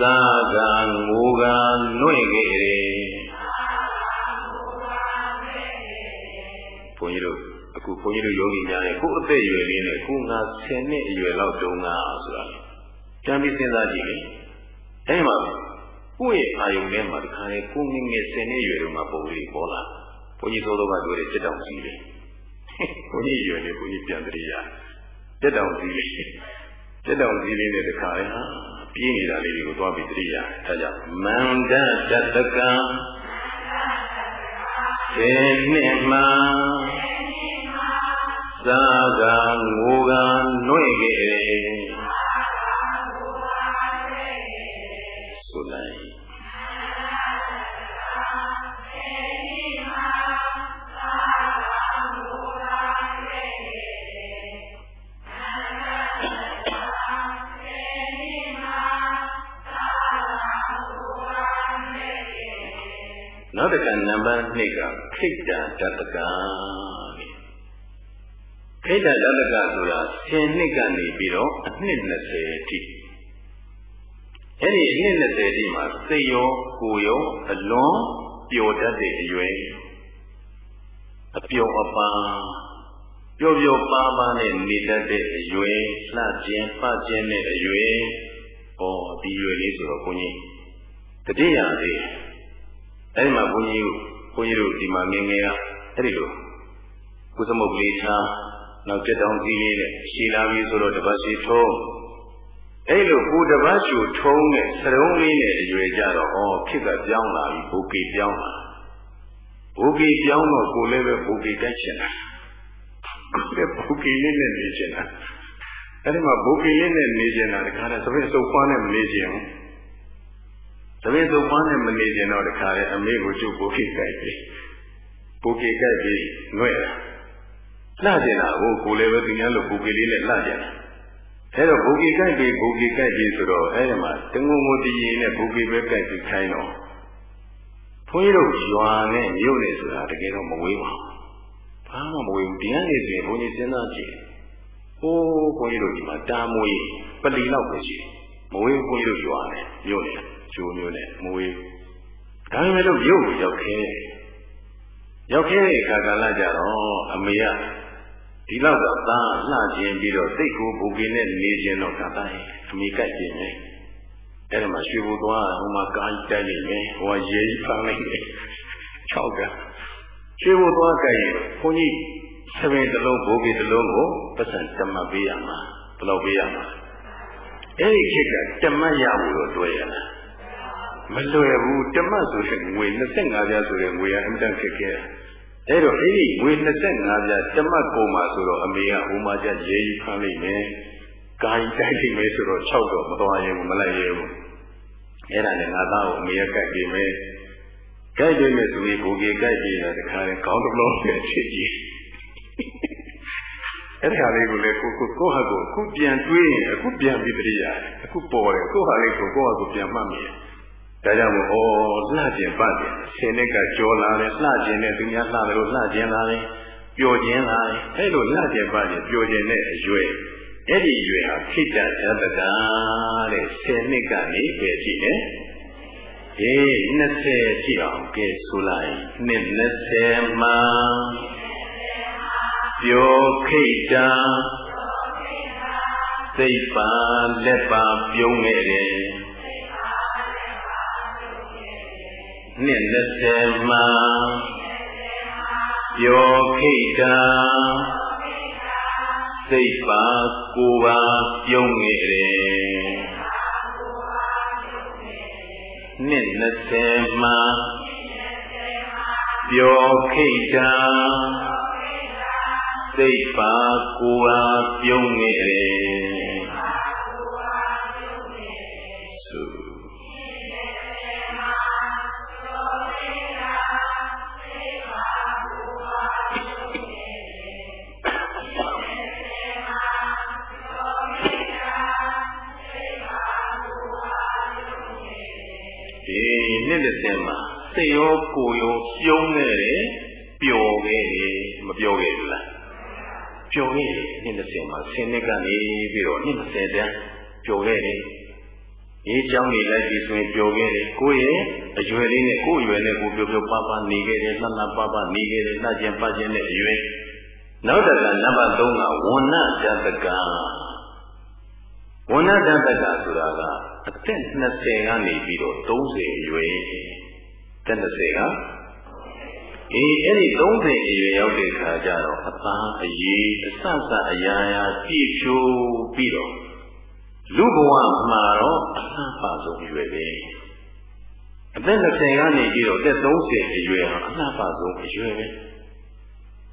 သာကငိုကနှွဲ့ခဲ့တယ်ဘုန်းကြီးတို့အခုဘုန်းကြီးတို့ယောဂီများရဲ့ကိုယ်အသက်အရွယ်လေးနဲ့ကိုယ်ငါ10နှစ်အရွယ်လောက်တုန်းကဆိုတာကြံပြီးစဉ်းစားကြည့်လေအဲဒီမှာကိုယ့်ရဲ့အာယုံထဲမှာဒီခါလေကိုငငယ်10နှစ်အရွယ်တုန်းကပုံလေးပေါ်လာဘုန်းကြီးသောသောကပြောတယ်จิตတောင်စီးလေဘုန်းကြီးရွယ်နေဘုန်းကြီးပြန်တရိယာ စက်တောင်ကြီးလေးစက်တောင်ကြီးလေးနဲ့တခါလေဟာပြေးနေတာလေးတွေကိုသွားပြီးတရိယာထားကြမန္တတတကံဒီနှစ်မှာသာကငိုကနှွေခဲ့ နောက်တစ်ခါနံပါတ်2ကခိတ္တတတကခိတ္တတတကဆိုတာ10နှစ်ကနေပြီးတော့အနှစ်20အထိအဲ့ဒီအနှစ်20အထိမှာစိတ်ရောကိုယ်ရောအလွန်ပျော်တတ်တဲ့အရွယ်အပျော်အပန်းပျော်ပျော်ပါးပါးနဲ့နေတတ်တဲ့အရွယ်လှခြင်းပခြင်းတဲ့အရွယ်ဟောဒီရွယ်လေးဆိုတော့ဘုန်းကြီးတတိယလေး အဲဒီမှာဘုန်းကြီးဘုန်းကြီးတို့ဒီမှာငငယ်ကအဲ့ဒီလိုကုသမုတ်လေးထားနောက်တက်တောင်ကြီးလေးနဲ့ရှည်လာပြီဆိုတော့တပတ်စီထုံးအဲ့လိုကိုတပတ်ရှူထုံးတဲ့စရုံးလေးနဲ့အရွယ်ကြတော့ဩခေတ်ကပြောင်းလာပြီဘုကေပြောင်းလာဘုကေပြောင်းတော့ကိုလည်းပဲဘုကေတိုက်ချင်တာဘုကေလေးနဲ့နေချင်တာအဲ့ဒီမှာဘုကေလေးနဲ့နေချင်တာတခါတည်းသပင်းစုပ်ဖွားနဲ့မနေချင်ဘူး သမင်းစုပ်ပန်းနဲ့မနေကျင်တော့တခါလေအမေကိုကျုပ်ဘိုးခိကြိုက်ပြီဘိုးခိကြိုက်ပြီငွဲ့တာလှကျင်တာကိုကိုလည်းပဲသူများလို့ဘိုးကိလေးနဲ့လှကျင်တာအဲတော့ဘိုးကိကြိုက်ပြီဘိုးကိကြိုက်ပြီဆိုတော့အဲဒီမှာတငုံငုံတည်ရင်နဲ့ဘိုးကိပဲကြိုက်ပြီးခိုင်းတော့ဘုန်းကြီးတို့ရွာနဲ့မြို့နဲ့ဆိုတာတကယ်တော့မဝေးပါဘူးဘာမှမဝေးဘူးဒီကနေဆိုရင်ဘုန်းကြီးစဉ်းစားကြည့်ဟိုးဘုန်းကြီးတို့ဒီမှာတာမွေပလီလောက်ပဲရှိမဝေးဘုန်းကြီးတို့ရွာနဲ့မြို့နဲ့ ကျိုးမျိုးနဲ့မဝေးဒါပေမဲ့လို့ရုပ်ကိုရောက်ခဲရောက်ခဲတဲ့အခါကလည်းကြတော့အမေကဒီလောက်ကသားလှခြင်းပြီးတော့စိတ်ကိုဘူကိနဲ့နေခြင်းတော့ကတိုင်းအမေကြိုက်ခြင်းပဲအဲ့ဒါမှရွှေဘူသွားဟိုမှာကားကြီးတိုက်နေမယ်ဟိုကရေကြီးဖမ်းလိုက်တယ်၆ကရွှေဘူသွားကြရင်ခွန်ကြီးဆပင်တစ်လုံးဘူကိတစ်လုံးကိုပတ်စံတမတ်ပေးရမှာဘယ်လောက်ပေးရမှာအဲ့ဒီခေတ်ကတမတ်ရဖို့တော့တွေ့ရလား မလွယ်ဘူးတမတ်ဆိုတဲ့ငွေ25ပြားဆိုတဲ့ငွေကအင်တန်ခက်ခဲအဲ့တော့အဲ့ဒီငွေ25ပြားတမတ်ကုန်မှာဆိုတော့အမေကဟိုမှာကျရေကြီးဖမ်းလိုက်မယ်ကာယတိုက်လိုက်မယ်ဆိုတော့6တော့မတော်ရင်မလိုက်ရဘူးအဲ့ဒါနဲ့ငါသားကိုအမေကကြိုက်ပြီးမယ်ကြိုက်ပြီးမယ်ဆိုပြီးဘိုးကြီးကြိုက်ပြီးတော့တခါရင်ခေါင်းတစ်လုံးနဲ့ချစ်ကြည့်အဲ့ဒါလေးကိုလေကိုကိုကိုဟာကိုအခုပြန်တွေးရင်အခုပြန်ပြီးတရိယာအခုပေါ်တယ်ကိုဟာလေးကိုကိုဟာကိုပြန်မှတ်မိတယ် ဒါကြောင့်မို့ဩလှကျင်ပတ်တယ်ဆယ်နှစ်ကကြောလာတယ်လှကျင်တဲ့သူများလှတယ်လို့လှကျင်လာတယ်ပျော်ကျင်လာတယ်အဲ့လိုလှကျင်ပတ်တယ်ပျော်ကျင်တဲ့အရွယ်အဲ့ဒီအရွယ်ဟာခိတ္တဇတကတဲ့ဆယ်နှစ်ကနေပဲကြည့်တယ်အေး20ကြည့်အောင်ကဲဆိုလိုက်နှစ်20မှာပျော်ခိတ္တစိတ်ပါလက်ပါပြုံးခဲ့တယ် နှစ်20မှာပျော်ခိတာစိတ်ပါကိုယ်ပါပြုံးနေတယ်နှစ်20မှာပျော်ခိတာစိတ်ပါကိုယ်ပါပြုံးနေတယ် နှစ်20မှာစိတ်ရောကိုယ်ရောပြုံးခဲ့တယ်ပျော်ခဲ့တယ်မပျော်ခဲ့ဘူးလားပျော်ခဲ့တယ်နှစ်20မှာ10နှစ်ကနေပြီးတော့နှစ်20တန်းပျော်ခဲ့တယ်ရေးချောင်းနေလိုက်ပြီးဆိုရင်ပျော်ခဲ့တယ်ကိုယ့်ရဲ့အရွယ်လေးနဲ့ကိုယ့်အရွယ်နဲ့ကိုယ်ပျော်ပျော်ပါးပါးနေခဲ့တယ်လှလှပါးပါးနေခဲ့တယ်လှခြင်းပါခြင်းနဲ့အရွယ်နောက်တကနံပါတ်3ကဝဏ္ဏဇတကဝဏ္ဏဇတကဆိုတာက အသက်20ကနေပြီးတော့30အရွယ်သက်20ကအေးအဲ့ဒီ30အရွယ်ရောက်တဲ့ခါကျတော့အသားအရေးအဆဆအရာရာပြည့်ဖြိုးပြီးတော့လူဘဝမှာတော့အလှပဆုံးအရွယ်ပဲအသက်20ကနေပြီးတော့အသက်30အရွယ်ဟာအလှပဆုံးအရွယ်ပဲ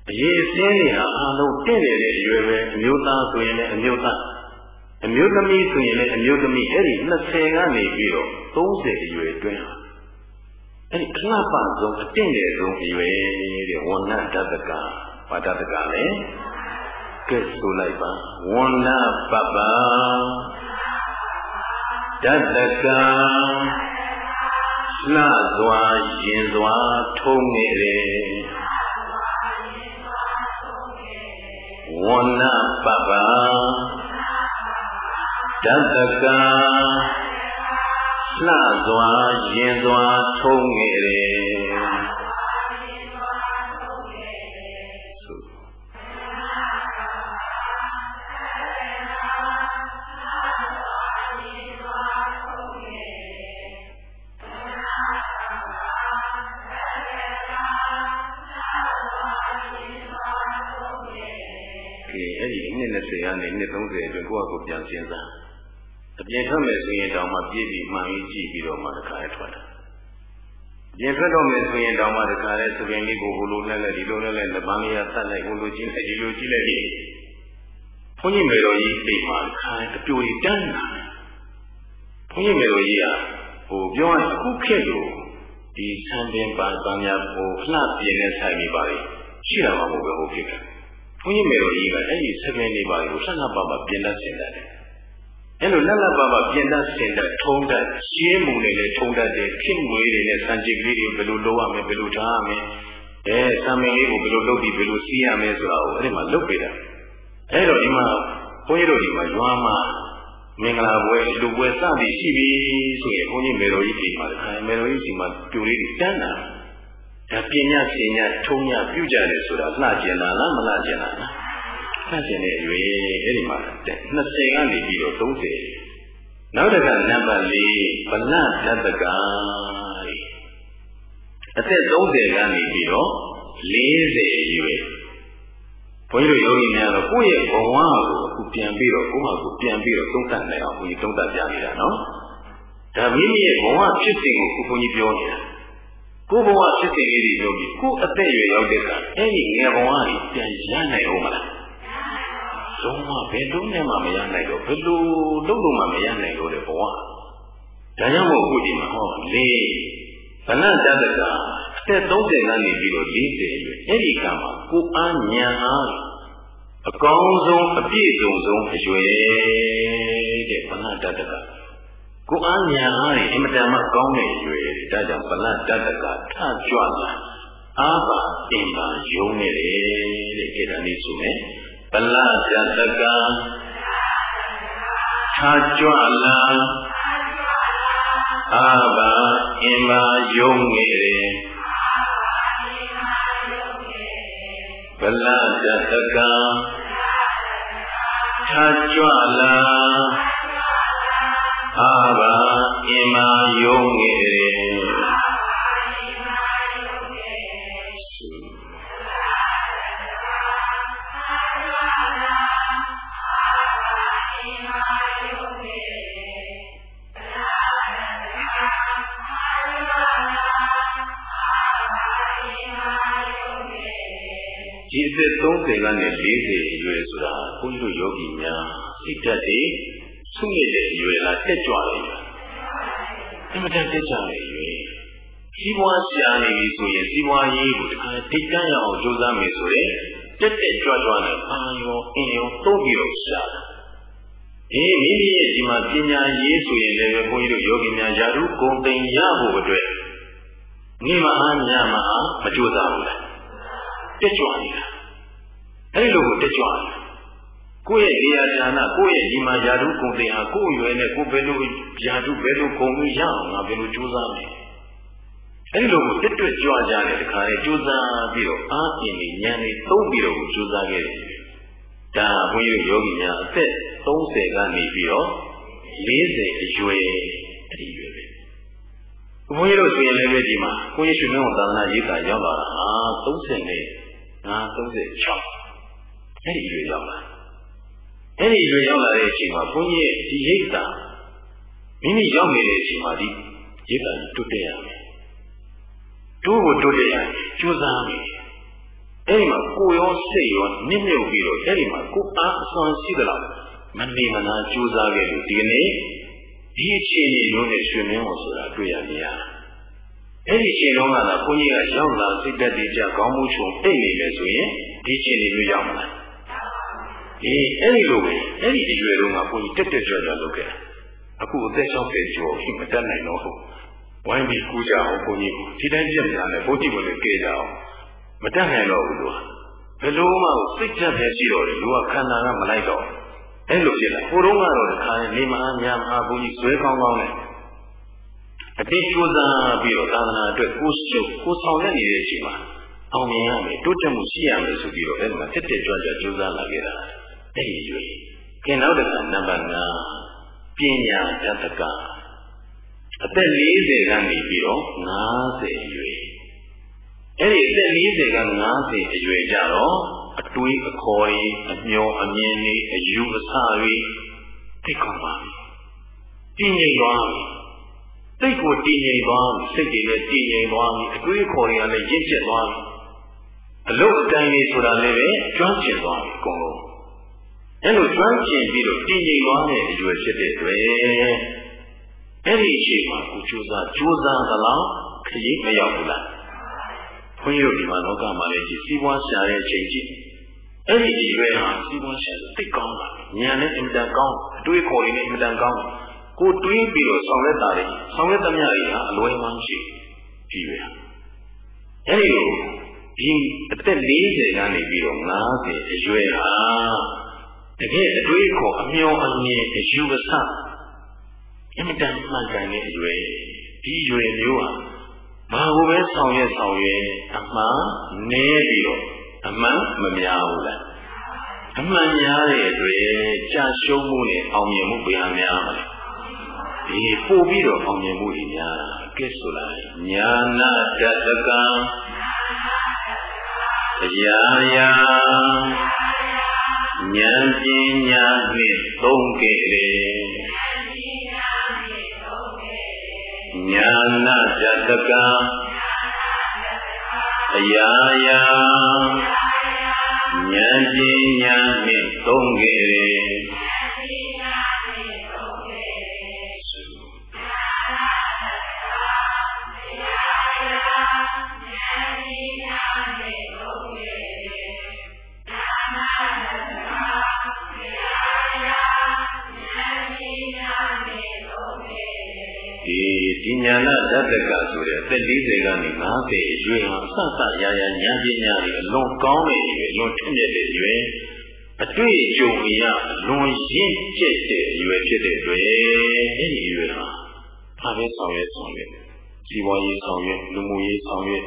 အရေးအစင်းတွေဟာအလုံးတင့်နေတဲ့အရွယ်ပဲအမျိုးသားဆိုရင်လည်းအမျိုးသား အမျိုးသမီးဆိုရင်လည်းအမျိုးသမီးအဲ့ဒီ20ကနေပြီးတော့30အရွယ်အတွင်းဟာအဲ့ဒီခဏပဆုံးအတင့်တယ်ဆုံးအရွယ်တဲ့ဝဏ္ဏတတကဘာတတကလဲကဲဆိုလိုက်ပါဝဏ္ဏပပတတကလှစွာရင်စွာထုံးနေတယ်ဝဏ္ဏပပ တတကလှစွာရင်စွာထုံးငယ်တယ်အဲ့ဒီနှစ်20ကနေနှစ်30အတွင်းကိုယ့်အကိုပြန်စဉ်းစား အပြင်ထွက်မယ်ဆိုရင်တောင်မှပြည့်ပြီးမှန်ပြီးကြည့်ပြီးတော့မှတခါရဲထွက်တာပြင်ထွက်တော့မယ်ဆိုရင်တောင်မှတခါရဲသပင်လေးကိုဟိုလိုလဲလဲဒီလိုလဲလဲလက်ပန်းလေးကသတ်လိုက်ဟိုလိုကြည့်လိုက်ဒီလိုကြည့်လိုက်ပြီးဘုန်းကြီးမေတော်ကြီးအိမ်မှာခါအပြိုကြီးတန်းလာဘုန်းကြီးမေတော်ကြီးကဟိုပြောရင်အခုခေတ်လိုဒီဆံပင်ပါပန်းများဟိုလှပြင်းတဲ့ဆိုင်တွေပါလေရှိတာမှမဟုတ်ပဲဟိုဖြစ်တယ်ဘုန်းကြီးမေတော်ကြီးကအဲ့ဒီဆံပင်တွေပါကိုလှလှပပပြင်တတ်စင်တယ် အဲ့လိုလက်လက်ပါပါပြင်တတ်စင်တတ်ထုံးတတ်ရှင်းမှုတွေနဲ့ထုံးတတ်တဲ့ခင်မွေးတွေနဲ့စံကြစ်ကလေးတွေဘယ်လိုလုပ်ရမလဲဘယ်လိုထားရမလဲအဲဆံမင်းလေးကိုဘယ်လိုလုပ်ပြီးဘယ်လိုစီးရမလဲဆိုတာကိုအဲ့ဒီမှာလုပ်ပေးတာအဲ့တော့ဒီမှာဘုန်းကြီးတို့ဒီမှာရွာမှာမင်္ဂလာပွဲလူပွဲစသည်ရှိပြီဆိုရင်ဘုန်းကြီးမေတော်ကြီးပြင်ပါလေအဲမေတော်ကြီးစီမှာပြူလေးတွေတန်းတာဒါပညာပညာထုံးရပြုကြတယ်ဆိုတာလှကျင်တာလားမလှကျင်တာလား လှကျင်တဲ့အရွယ်အဲ့ဒီမှာတဲ့20ကနေပြီးတော့30နောက်တစ်ခါနံပါတ်4ဗလတတ္တကအသက်30ကနေပြီးတော့40ရွယ်ဘုန်းကြီးတို့ယောဂီများတော့ကိုယ့်ရဲ့ဘဝကိုအခုပြန်ပြီးတော့ကိုယ့်ဟာကိုပြန်ပြီးတော့သုံးသပ်နိုင်အောင်ဘုန်းကြီးသုံးသပ်ပြနေတာနော်ဒါမိမိရဲ့ဘဝဖြစ်စဉ်ကိုခုဘုန်းကြီးပြောနေတာကိုယ်ဘဝဖြစ်စဉ်လေးတွေပြောပြီးကိုယ်အသက်အရွယ်ရောက်တဲ့အခါအဲ့ဒီငယ်ဘဝကြီးပြန်ရနိုင်အောင်မလား လုံးဝဘယ်တော့မှမရနိုင်တော့ဘယ်လိုလုပ်လို့မှမရနိုင်တော့တဲ့ဘဝဒါကြောင့်မို့အခုဒီမှာဟောလေးဗလတတကအသက်30ကနေပြီးတော့40ရွယ်အဲ့ဒီကမှာကိုအားညာအားအကောင်းဆုံးအပြည့်စုံဆုံးအရွယ်တဲ့ဗလတတကကိုအားညာအားအင်မတန်မှကောင်းတဲ့ရွယ်ဒါကြောင့်ဗလတတကထကြွလာအာဘာအင်ပါယုံနေတယ်တဲ့အဲ့ဒါလေးဆိုမယ် ဗလတတကထကြွလာအာဘာအင်ပါယုံနေတယ်ဗလတတကထကြွလာအာဘာအင်မာယုံငယ်ဒီအ သက်30ကနေ40အရွယ်ဆိုတာဘုန်းကြီးတို့ယောဂီများစိတ်ဓာတ်တွေဆုမြင့်တဲ့အရွယ်လားတက်ကြွတယ်အမှန်တန်တက်ကြွတယ်အရွယ်စီးပွားရှာနေပြီဆိုရင်စီးပွားရေးကိုတခါထိတ်တန့်ရအောင်ကြိုးစားမယ်ဆိုရင်တက်တက်ကြွကြွနဲ့အာရောအင်းရောသုံးပြီးတော့ရှာတာအေးမိမိရဲ့ဒီမှာပညာရေးဆိုရင်လည်းဘုန်းကြီးတို့ယောဂီများယာရုဂုံသိမ်ရဖို့အတွက်နေမအားညမအားမကြိုးစားဘူးလားတက်ကြွနေတာ အဲ့လိုကိုတက်ကြွနေတာကိုယ့်ရဲ့နေရာဌာနကိုယ့်ရဲ့ဒီမှာယာတုဂုံတင်ဟာကိုယ့်ရွယ်နဲ့ကိုယ်ဘယ်လိုယာတုဘယ်လိုဂုံလို့ရအောင်ငါဘယ်လိုကြိုးစားမလဲအဲ့လိုကိုတက်တွက်ကြွကြတဲ့အခါလေကြိုးစားပြီးတော့အားအင်းနေဉာဏ်နေသုံးပြီးတော့ကြိုးစားခဲ့တယ်ဒါဘုန်းကြီးတို့ယောဂီများအသက်30ကနေပြီးတော့40အရွယ်အဲ့ဒီရွယ်ပဲဘုန်းကြီးတို့ဆိုရင်လည်းဒီမှာဘုန်းကြီးရွှေမင်းဝန်သာသနာရေးတာရောက်လာတာဟာ30နဲ့ငါ36 အဲ့ဒီရွေရောက်လာအဲ့ဒီရွေရောက်လာတဲ့အချိန်မှာဘုန်းကြီးရဲ့ဒီရိတ်တာမိမိရောက်နေတဲ့အချိန်မှာဒီရိတ်တာတွတ်တက်ရမယ်တိုးကိုတွတ်တက်ရမယ်ကြိုးစားမယ်အဲ့ဒီမှာကိုရောစိတ်ရောနစ်မြုပ်ပြီးတော့အဲ့ဒီမှာကိုအားအစွမ်းရှိသလားမနေမနာကြိုးစားခဲ့လို့ဒီနေ့ဒီအခြေအနေမျိုးနဲ့ရှင်မင်းဝန်ဆိုတာတွေ့ရမြင်ရအဲ့ဒီချိန်လုံးကသာဘုန်းကြီးကရောက်လာစိတ်သက်တည်ကြခေါင်းမူချုံအိတ်နေမယ်ဆိုရင်ဒီအခြေအနေမျိုးရောက်မလား အေးအဲ့ဒီလိုပဲအဲ့ဒီအရွယ်တုန်းကဘုန်းကြီးတက်တက်ကြွကြွလုပ်ခဲ့အခုအသက်60ကျော်ရှိမတတ်နိုင်တော့ဘူးဝိုင်းပြီးကူးကြအောင်ဘုန်းကြီးဒီတိုင်းပြတ်များလဲဘုန်းကြီးကလည်းကြဲကြအောင်မတတ်နိုင်တော့ဘူးလို့ဘယ်လိုမှစိတ်ချက်ပဲရှိတော့တယ်လူကခန္ဓာကမလိုက်တော့အဲ့လိုဖြစ်လာဟိုတုန်းကတော့ခါနေမအားများမအားဘုန်းကြီးဇွဲကောင်းကောင်းနဲ့အတိတ်ကြိုးစားပြီးတော့သာသနာအတွက်ကိုယ်စုကိုယ်ဆောင်ရနေတဲ့အချိန်မှာအောင်မြင်ရမယ်တိုးတက်မှုရှိရမယ်ဆိုပြီးတော့အဲ့ဒီမှာတက်တက်ကြွကြွကြိုးစားလာခဲ့တာ အဲ့ဒီရွေးကဲနောက်တစ်ခါနံပါတ်5ပညာတတ်တကအသက်40ကနေပြီးတော့50ရွေးအဲ့ဒီအသက်40က50အရွယ်ကြတော့အတွေးအခေါ်တွေအမျောအမြင်တွေအယူအဆတွေသိကောင်းပါပြီတည်ငြိမ်သွားပြီစိတ်ကိုတည်ငြိမ်သွားပြီစိတ်တွေလည်းတည်ငြိမ်သွားပြီအတွေးအခေါ်တွေကလည်းရင့်ကျက်သွားပြီအလုတ်အတိုင်းလေးဆိုတာလည်းပဲကျွမ်းကျင်သွားပြီအကုန်လုံး အဲ့လိုကျွမ်းကျင်ပြီးတော့တည်ငြိမ်သွားတဲ့အရွယ်ဖြစ်တဲ့အတွက်အဲ့ဒီအချိန်မှာကိုကြိုးစားကြိုးစားသလားခရီးမရောက်ဘူးလားဘုန်းကြီးတို့ဒီမှာလောကမှာလည်းဒီစီးပွားရှာတဲ့အချိန်ကြီးအဲ့ဒီအရွယ်ဟာစီးပွားရှာသိကောင်းတာဉာဏ်နဲ့အင်တန်ကောင်းအတွေးခေါ်ရင်းနဲ့အင်တန်ကောင်းကိုတွေးပြီးတော့ဆောင်ရွက်တာတွေဆောင်ရွက်သမျှတွေဟာအလွယ်မှမရှိဒီရွယ်အဲ့ဒီလိုဒီအသက်40ကနေပြီးတော့50အရွယ်ဟာ တကယ်အတွေးခေါ်အမျောအမြင်အယူအဆအင်တန်မှန်ကန်တဲ့အရွယ်ဒီရွယ်မျိုးဟာဘာကိုပဲဆောင်ရွက်ဆောင်ရွက်အမှန်နည်းပြီးတော့အမှန်မများဘူးလားအမှန်များတဲ့အတွက်ကြာရှုံးမှုနဲ့အောင်မြင်မှုဘယ်ဟာများမလဲဒီပို့ပြီးတော့အောင်မြင်မှုတွေများတာကဲဆိုလိုက်ညာနာတတကံတရားယာ ဉာဏ်ပညာနှင့်သုံးခဲ့လေညာနာဇတကံအရာယာဉာဏ်ပညာနှင့်သုံးခဲ့လေ ညာနာတတ္တကဆိုတဲ့အသက်40ကနေ50အရွယ်ဟာစစရာရာဉာဏ်ပညာတွေအလွန်ကောင်းတဲ့အရွယ်အလွန်ထက်မြက်တဲ့အရွယ်အတွေ့အကြုံအရအလွန်ရင့်ကျက်တဲ့အရွယ်ဖြစ်တဲ့အတွက်အဲ့ဒီအရွယ်ဟာဘာပဲဆောင်ရွက်ဆောင်ရွက်စီးပွားရေးဆောင်ရွက်လူမှုရေးဆောင်ရွက်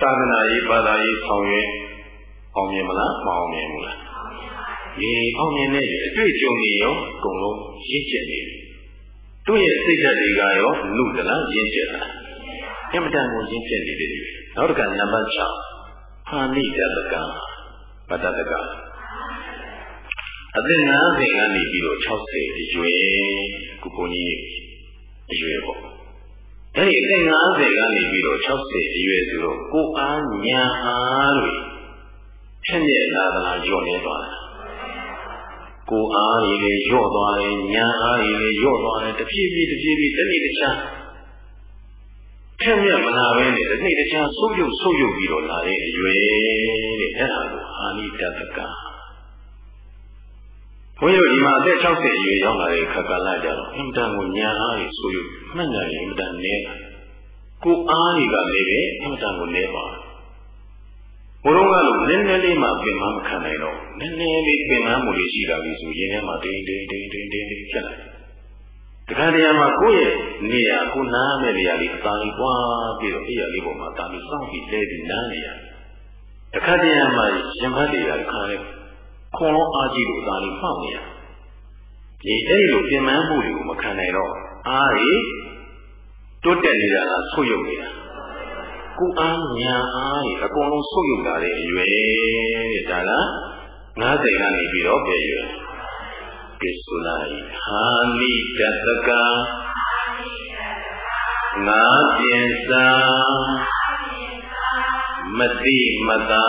သာသနာရေးဘာသာရေးဆောင်ရွက်အောင်မြင်မလားမအောင်မြင်ဘူးလားဒီအောင်မြင်တဲ့အတွေ့အကြုံတွေရောအကုန်လုံးရင့်ကျက်နေတယ် သူ့ရဲ့စိတ်ဓာတ်တွေကရောလူသလားရင့်ကျက်လားအင်မတန်ကိုရင့်ကျက်နေတယ်နောက်တစ်ခါနံပါတ်6ဟာနိတတကပတ္တတကအသင်50ကနေပြီးတော့60အရွယ်ကုပုံကြီးအရွယ်ပေါ့အဲဒီအသင်50ကနေပြီးတော့60အရွယ်ဆိုတော့ကိုအားညာအားတွေဖြစ်နေလာသလားညော့နေသွားတာ ကိုအားရည်လေညော့သွားတယ်ညာအားရည်လေညော့သွားတယ်တဖြည်းဖြည်းတဖြည်းဖြည်းတစ်နေ့တစ်ခြားထက်မြက်မလာပဲနဲ့တစ်နေ့တစ်ခြားဆုပ်ယုပ်ဆုပ်ယုပ်ပြီးတော့လာတဲ့အရွယ်တဲ့အဲ့ဒါကိုအာနိတတကဘုန်းကြီးတို့ဒီမှာအသက်60အရွယ်ရောက်လာတဲ့ခါကာလကြတော့အင်တန်ကိုညာအားရည်ဆုပ်ယုပ်မှတ်ညာရည်အင်တန်နဲကိုအားတွေကလည်းပဲအင်တန်ကိုနဲပါတယ် ဘုရုံးကလို့နည်းနည်းလေးမှပြင်မမခံနိုင်တော့နည်းနည်းလေးပြင်မမှုတွေရှိတာပြီဆိုရင်ထဲမှာဒိန်ဒိန်ဒိန်ဒိန်ဒိန်ဖြစ်လာတယ်။တခါတည်းမှာကိုယ့်ရဲ့နေရာကိုနားမဲ့နေရာလေးအသာလေးပွားပြီးတော့အဲ့ရလေးပေါ်မှာအသာလေးစောင့်ပြီးလဲပြီးနားနေရ။တခါတည်းမှာရင်ဘတ်တွေကခါလေးခွန်လုံးအားကြီးလို့အသာလေးဖောက်နေရ။ဒီအဲ့လိုပြင်မမှုတွေကိုမခံနိုင်တော့အားရီတိုးတက်နေတာလားဆုတ်ယုတ်နေတာ ကိုအားညာအားကြီးအကုန်လုံးဆုတ်ယုတ်လာတဲ့အရွယ်တဲ့ဒါလား90ကနေပြီးတော့ပဲရွယ်ကိစ္စလိုက်ဟာနိတတကငါပြင်စာမတိမသာ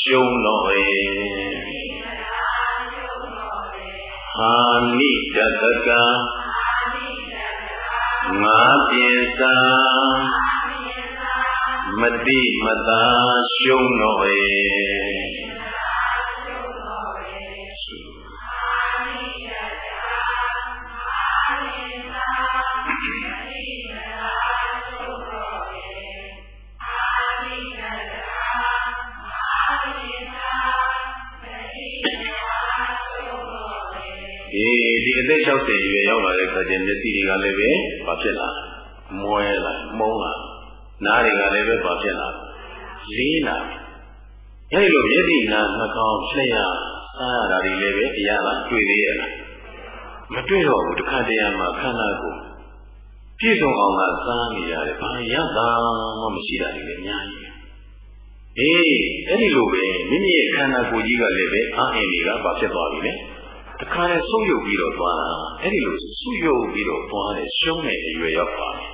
ရှုံးတော့ရဲ့ဟာနိတတကငါပြင်စာ မတိမသာရှုံးတော့ရဲ့ဒီအသက်60ရွယ်ရောက်လာတဲ့အခါကျမျက်စိတွေကလည်းပဲဘာဖြစ်လာမွဲလာမုန်းလာ နားတွေကလည်းပဲဘာဖြစ်လာလေးလာအဲဒီလိုမျက်စိနာနှာခေါင်းလျှက်ရစားရတာတွေလည်းပဲအရာကတွေ့သေးရဲ့လားမတွေ့တော့ဘူးတခါတည်းမှာခန္ဓာကိုယ်ပြည့်စုံအောင်ကစားနေရတယ်ဘာရတာမှမရှိတာတွေလည်းအများကြီးအေးအဲ့ဒီလိုပဲမိမိရဲ့ခန္ဓာကိုယ်ကြီးကလည်းပဲအာအင်းတွေကဘာဖြစ်သွားပြီလဲတခါနဲ့ဆုပ်ယုပ်ပြီးတော့သွားတာအဲ့ဒီလိုဆုပ်ယုပ်ပြီးတော့သွားတယ်ရှုံးတဲ့အရွယ်ရောက်ပါတယ်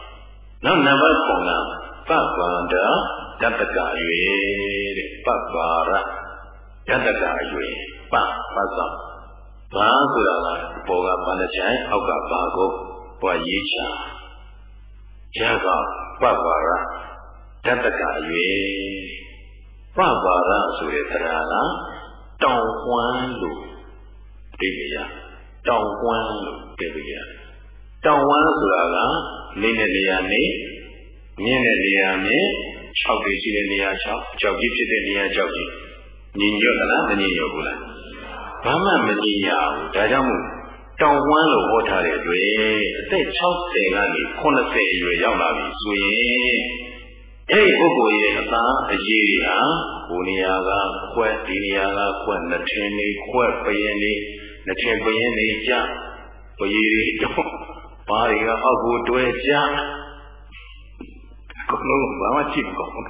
နောက်နံပါတ်9က ပပ္ပန္ဒတတ္တကအရွယ်တဲ့ပပ္ပါရတတ္တကအရွယ်ပပသဘာဆိုတာကပေါ်ကဘာလက်ချိုင်အောက်ကဘာကိုပွားရေးချာရကပပ္ပါရတတ္တကအရွယ်ပပ္ပါရဆိုတဲ့တရားကတောင်ဝမ်းလို့သိကြရတောင်ဝမ်းလို့သိကြရတောင်ဝမ်းဆိုတာကလေးတဲ့နေရာနေ မြင့်တဲ့နေရာမြင့်6ပေရှိတဲ့နေရာ6ကြောက်ကြီးဖြစ်တဲ့နေရာကြောက်ကြီးညီညွတ်သလားမညီညွတ်ဘူးလားဘာမှမညီရဘူးဒါကြောင့်မို့တောင်ဝမ်းလို့ဟောထားတဲ့အတွက်အသက်60ကနေ80အရွယ်ရောက်လာပြီဆိုရင်အဲ့ဒီပုဂ္ဂိုလ်ရဲ့အသာအရေးတွေဟာဟိုနေရာကခွက်ဒီနေရာကခွက်နှစ်ထင်းလေးခွက်ပရင်လေးနှစ်ထင်ပရင်နေကြပရီတွေတော့ဘာတွေကအောက်ကိုတွဲကြအ ကုန်လုံးဘာမှကြည့်မကောင်းဘူး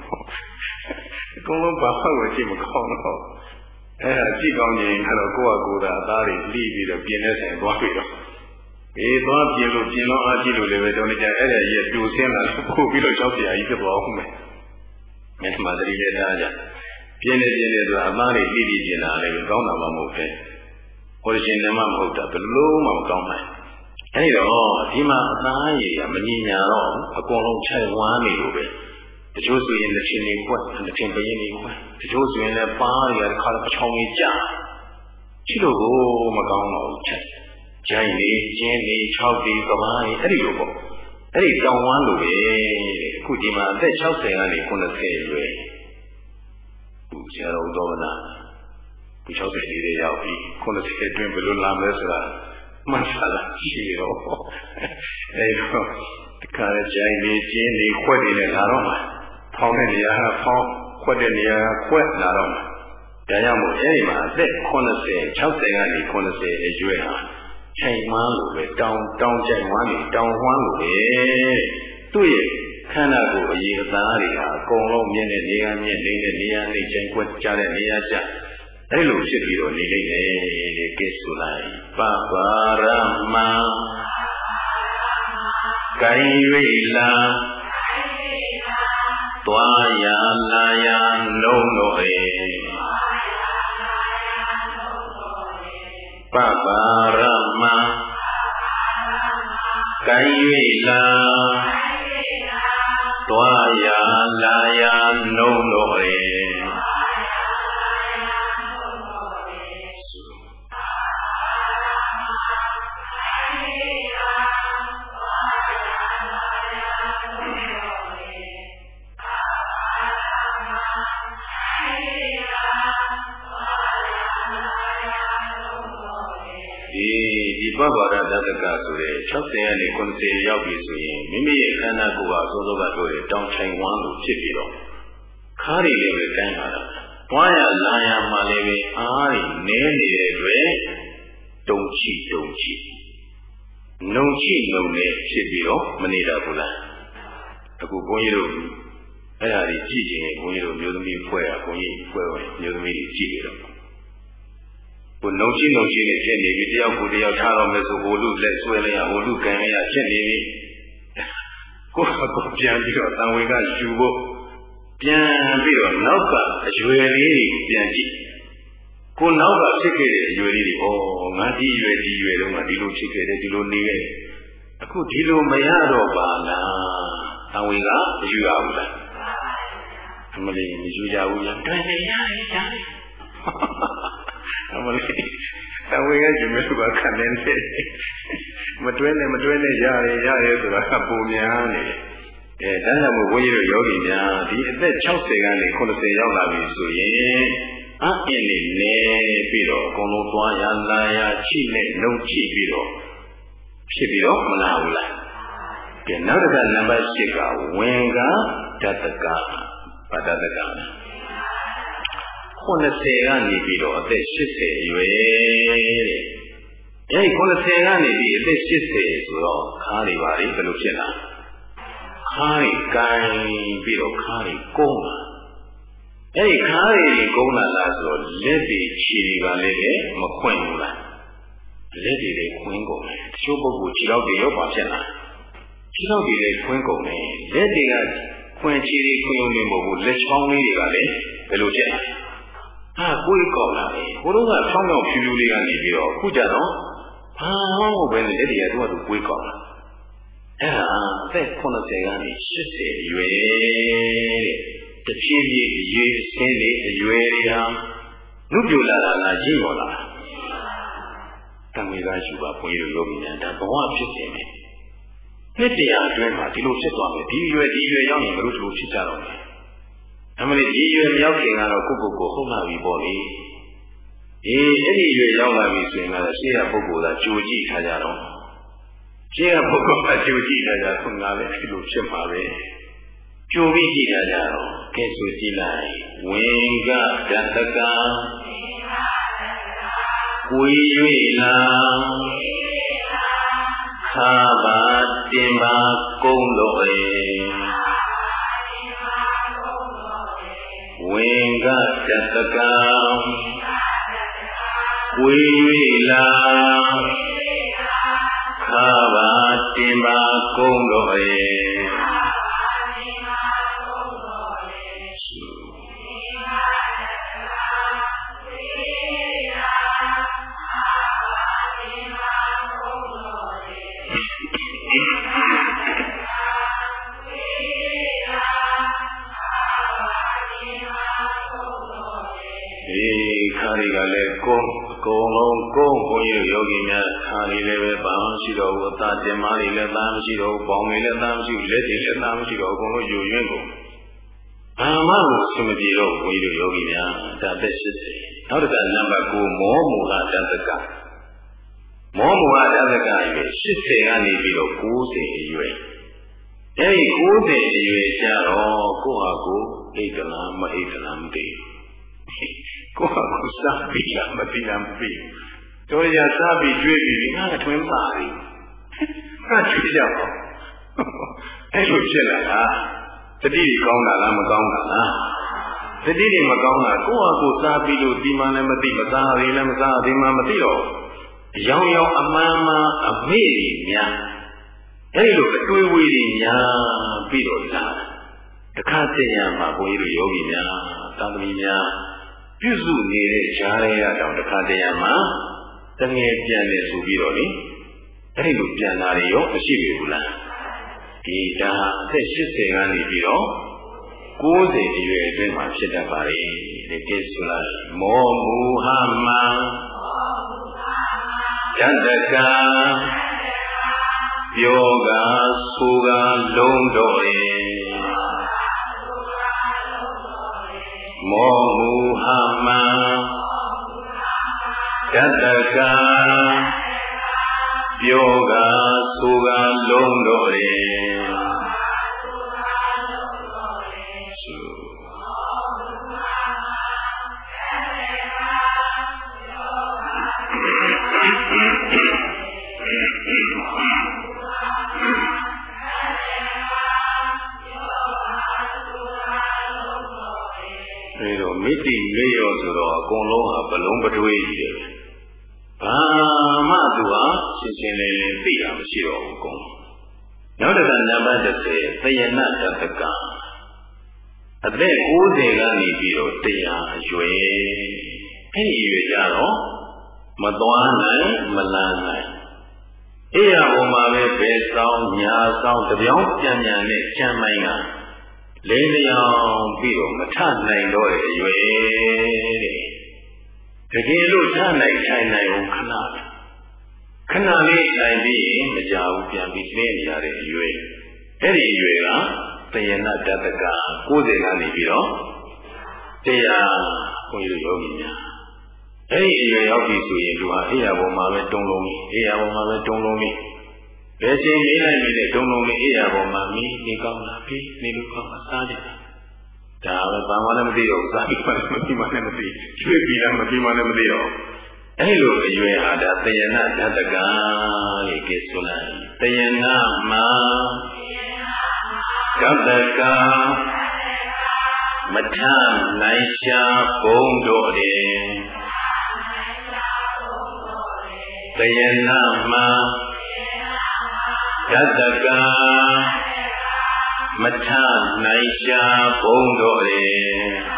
အကုန်လုံးဘာမှကိုကြည့်မကောင်းတော့အဲဒါကြည့်ကောင်းရင်ကတော့ကိုယ့်ဟာကိုယ်သာအသားတွေလှိပြီးတော့ပြင်းနေဆိုင်သွားပြီးတော့အေးသွားပြင်းလို့ပြင်းလို့အားကြည့်လို့လည်းပဲတော့ကြအဲ့ဒါရဲ့တူဆင်းလာပို့ပြီးတော့ကြောက်စရာကြီးဖြစ်သွားအောင်မယ်မြတ်မသတိနဲ့ထားကြပြင်းနေပြင်းနေဆိုတာအသားတွေလှိပြီးပြင်းလာလည်းကောင်းတာမှမဟုတ်ပဲဟိုရှင်နမမဟုတ်တာဘယ်လို့မှမကောင်းနိုင် အဲဒီတော့ဒီမှာအသားရည်ကမငြင်ညာတော့အကုန်လုံးခြိုက်ဝမ်းနေလို့ပဲတချို့ဆိုရင်တစ်ချိန်နေခွက်တစ်ချိန်ပရင်နေခွက်တချို့ဆိုရင်လည်းပါးတွေကတစ်ခါတော့အချောင်းကြီးကြာရှိလို့ကိုမကောင်းတော့ဘူးချက်ဂျိုင်းနေကျင်းနေ6ဒီကဘာကြီးအဲ့ဒီလိုပေါ့အဲ့ဒီတောင်ဝမ်းလိုပဲအခုဒီမှာအသက်60ကနေ90ရွယ်ခုဆရာတော်တော်နာဒီ60လေးတွေရောက်ပြီ90အတွင်းဘယ်လိုလာမလဲဆိုတာ မှန်ပါလားရှိရောအဲတော့ဒီခါကျရင်နေကျင်းနေခွက်နေနဲ့လာတော့မှာဖောင်းတဲ့နေရာကဖောင်းခွက်တဲ့နေရာကခွက်လာတော့မှာဒါကြောင့်မို့အဲဒီမှာအသက်80 60ကနေ90အရွယ်ဟာချိန်မှန်းလို့ပဲတောင်တောင်ချိန်မှန်းနေတောင်ဝမ်းလို့ပဲသူ့ရဲ့ခန္ဓာကိုယ်အရေးအသားတွေဟာအကုန်လုံးမြင့်တဲ့နေရာမြင့်နေတဲ့နေရာနဲ့ချိန်ခွက်ကြတဲ့နေရာကြ အဲ့လိုဖြစ်ပြီးတော့နေလိမ့်မယ်တဲ့ကဲဆိုလိုက်ပပရမကိုင်ရိလာသွားရလာရလုံးလို့အေပပရမကိုင်ရိလာသွားရလာရလုံးလို့အေ 60ရက်နေ90ရောက်ပြီဆိုရင်မိမိရဲ့ခန္ဓာကိုယ်ဟာသောသောကတို့ရဲ့တောင်ချိုင်ဝမ်းလိုဖြစ်ပြီးတော့ခါးတွေလည်းပဲတိုင်းလာတာ။တွားရလာရမှလည်းပဲအားတွေနဲနေတဲ့အတွက်တုံချီတုံချီနှုံချီနှုံနဲ့ဖြစ်ပြီးတော့မနေတာဘူးလား။အခုဘုန်းကြီးတို့အဲ့ဒါကြီးကြည့်ရင်ဘုန်းကြီးတို့မျိုးသမီးဖွဲ့ရဘုန်းကြီးဖွဲ့ဝင်မျိုးသမီးတွေကြည့်နေတော့ ကိုနှုံချင်းနှုံချင်းနဲ့ဖြစ်နေပြီတယောက်ကိုတယောက်ထားတော့မယ်ဆိုဟိုလူလက်ဆွဲလိုက်ရဟိုလူကံရဖြစ်နေပြီကိုယ်ကပြန်ပြီးတော့တန်ဝင်ကယူဖို့ပြန်ပြီးတော့နောက်ကအရွယ်လေးတွေပြန်ကြည့်ကိုနောက်ကဖြစ်ခဲ့တဲ့အရွယ်လေးတွေဩငါဒီအရွယ်ဒီအရွယ်လုံးကဒီလိုဖြစ်ခဲ့တယ်ဒီလိုနေခဲ့အခုဒီလိုမရတော့ပါလားတန်ဝင်ကမယူရဘူးလားအမလေးမယူကြဘူးလားတွင်နေရတယ်ကြားတယ် အမလေးတန်ဝင်ကယူမဲ့ကခံနေတယ်မတွဲနဲ့မတွဲနဲ့ရတယ်ရတယ်ဆိုတာပုံများနေတယ်အဲဒါကြောင့်မို့ဘုန်းကြီးတို့ယောဂီများဒီအသက်60ကနေ80ရောက်လာပြီဆိုရင်အအင်းနေနေပြီးတော့အကုန်လုံးသွားရလာရချိနဲ့နှုတ်ချိပြီးတော့ဖြစ်ပြီးတော့မလာဘူးလားကဲနောက်တစ်ခါနံပါတ်8ကဝင်ကတတကပတတက 80ကနေပြီးတော့အသက်80ရွယ်တဲ့အဲဒီ80ကနေပြီးအသက်80ဆိုတော့ခါးတွေပါလေဘယ်လိုဖြစ်လာခါးတွေကိုင်းပြီးတော့ခါးတွေကုန်းလာအဲ့ဒီခါးရည်ကုန်းလာလားဆိုတော့လက်တွေခြေတွေကလည်းမခွင့်ဘူးလားလက်တွေလည်းခွင်းကုန်တယ်တချို့ပုဂ္ဂိုလ်ခြေထောက်တွေရောက်ပါဖြစ်လာခြေထောက်တွေလည်းခွင်းကုန်တယ်လက်တွေကခွင်းခြေတွေခွင်းုံနေမဟုတ်ဘူးလက်ချောင်းလေးတွေကလည်းဘယ်လိုဖြစ်လဲ ဟာကိုယ်ကောက်လာတယ်ဘိုးတို့ကဆောင်းဆောင်ဖြူဖြူလေးကနေပြီးတော့အခုကြတော့ဘာမှမဟုတ်ပဲနဲ့လက်တွေကသူ့အတူကိုယ်ကောက်လာအဲ့ဒါအသက်80ကနေ80ရွယ်တဲ့တဖြည်းဖြည်းအရေးအစင်းတွေအရွယ်တွေဟာနုပြလာတာလားရင့်ပေါ်လာတံဝေကယူပါဘုန်းကြီးတို့ယောဂီများဒါဘဝဖြစ်ခြင်းပဲနှစ်တရာအတွင်းမှာဒီလိုဖြစ်သွားမယ်ဒီရွယ်ဒီရွယ်ရောက်ရင်ဘယ်လိုဒီလိုဖြစ်ကြတော့လဲ အမလေးဒီရွယ်မရောက်ခင်ကတော့ကိုယ့်ကိုယ်ကိုဟုတ်လာပြီပေါ့လေအေးအဲ့ဒီရွယ်ရောက်လာပြီဆိုရင်လည်းရှေ့ကပုဂ္ဂိုလ်ကကြိုကြည့်ထားကြတော့ရှေ့ကပုဂ္ဂိုလ်ကကြိုကြည့်ထားကြဆုံးလာပဲဒီလိုဖြစ်မှာပဲကြိုပြီးကြည့်ကြကြတော့ကဲဆိုကြည့်လိုက်ဝင်ကတတကကိုယ်၍လာခါပါတင်ပါကုန်းတော်ရဲ့ ဝင်ကတတကကိုယ်၍လာခါပါတင်ပါကုန်းတော်ရဲ့ ကုန်လုံးကုန်းဘုန်းကြီးယောဂီများခါတွေလည်းပဲဘာမှရှိတော့ဘူးအသာတင်မားတွေလည်းသားမရှိတော့ဘူးပေါင်တွေလည်းသားမရှိဘူးလက်တွေလည်းသားမရှိတော့ဘူးအကုန်လုံးယူရင်းကုန်ဘာမှမအဆင်မပြေတော့ဘုန်းကြီးတို့ယောဂီများဒါသက်80နောက်တစ်ခါနံပါတ်9မောမူလတသကမောမူလတသကရွယ်80ကနေပြီးတော့90အရွယ်အဲဒီ90အရွယ်ကျတော့ကိုယ့်ဟာကိုယ်အိတ်ကလားမအိတ်ကလားမသိဘူးကိုယ့်ဟာကိုယ်စားပြီးလားမသိလားမသိဘူး တို့ရစားပြီးကျွေးပြီးငါကထွင်းပါပြီငါကျွေးကြပါအဲ့လိုဖြစ်လာတာတတိတွေကောင်းတာလားမကောင်းတာလားတတိတွေမကောင်းတာကိုယ့်ဟာကိုယ်စားပြီးလို့ဒီမှလည်းမသိမစားသေးလည်းမစားသေးမှမသိတော့အယောင်ယောင်အမှန်မှန်အမေ့တွေများအဲ့လိုအတွေးဝေးတွေများပြီးတော့လာတခါတည်းရမှာဘုန်းကြီးတို့ယောဂီများတာသမီများပြုစုနေတဲ့ဈာရဲရတောင်တစ်ခါတည်းရမှာ တငယ်ပြန်နေဆိုပြီးတော့လေအဲ့ဒီလိုပြန်လာရောမရှိပြီဘူးလားဒီဒါအသက်80ကနေပြီးတော့90အရွယ်အတွင်းမှာဖြစ်တတ်ပါလေဒီကိစ္စလားမောမူဟမံယတကပြောကဆိုကလုံးတော်ရဲ့မောမူဟမံ တတကပြောကဆိုကလုံးတော်ရေအဲတော့မိတိမေယောဆိုတော့အကုန်လုံးဟာဘလုံးပထွေးကြီးတယ် ဘာမှသူဟာရှင်းရှင်းလင်းလင်းသိတာမရှိတော့ဘူးအကုန်နောက်တစ်ခါနံပါတ်30သယနာတတကအသက်60ကနေပြီးတော့တရားအရွယ်အဲ့ဒီရွယ်ကြတော့မသွားနိုင်မလန်းနိုင်အေးရဘုံမှာပဲဘယ်ဆောင်ညာဆောင်တပြောင်းပြန်ပြန်နဲ့ကြံမိုင်းကလိမ့်လျောင်ပြီးတော့မထနိုင်တော့တဲ့အရွယ်တဲ့ တကယ်လို့ထနိုင်ထိုင်နိုင်အောင်ခဏခဏလေးထိုင်ပြီးရင်မကြဘူးပြန်ပြီးသိနေရတဲ့အရွယ်အဲ့ဒီအရွယ်ကတယနာတတက90ကနေပြီးတော့တရားဘုန်းကြီးတို့ယောဂီများအဲ့ဒီအရွယ်ရောက်ပြီဆိုရင်သူဟာအိယာပေါ်မှာပဲတုံးလုံးပြီအိယာပေါ်မှာပဲတုံးလုံးပြီဘယ်ချိန်မေးလိုက်ပြီလေတုံးလုံးလေးအိယာပေါ်မှာမီးနေကောင်းလားပြီးနေလို့ကောင်းလားစားတယ် ဒါပဲဘာမှလည်းမသိတော့ဘူးစားပြီးမှလည်းမသိမှလည်းမသိကျွေးပြီးလည်းမသိမှလည်းမသိတော့အဲ့လိုအရွယ်ဟာဒါတယနာဓတကလေကိဆိုလိုက်တယနာမှာဓတကမထနိုင်ရှာဘုံတို့တယ်တယနာမှာဓတက မထနိုင်ရှာဘုံတို့တယ်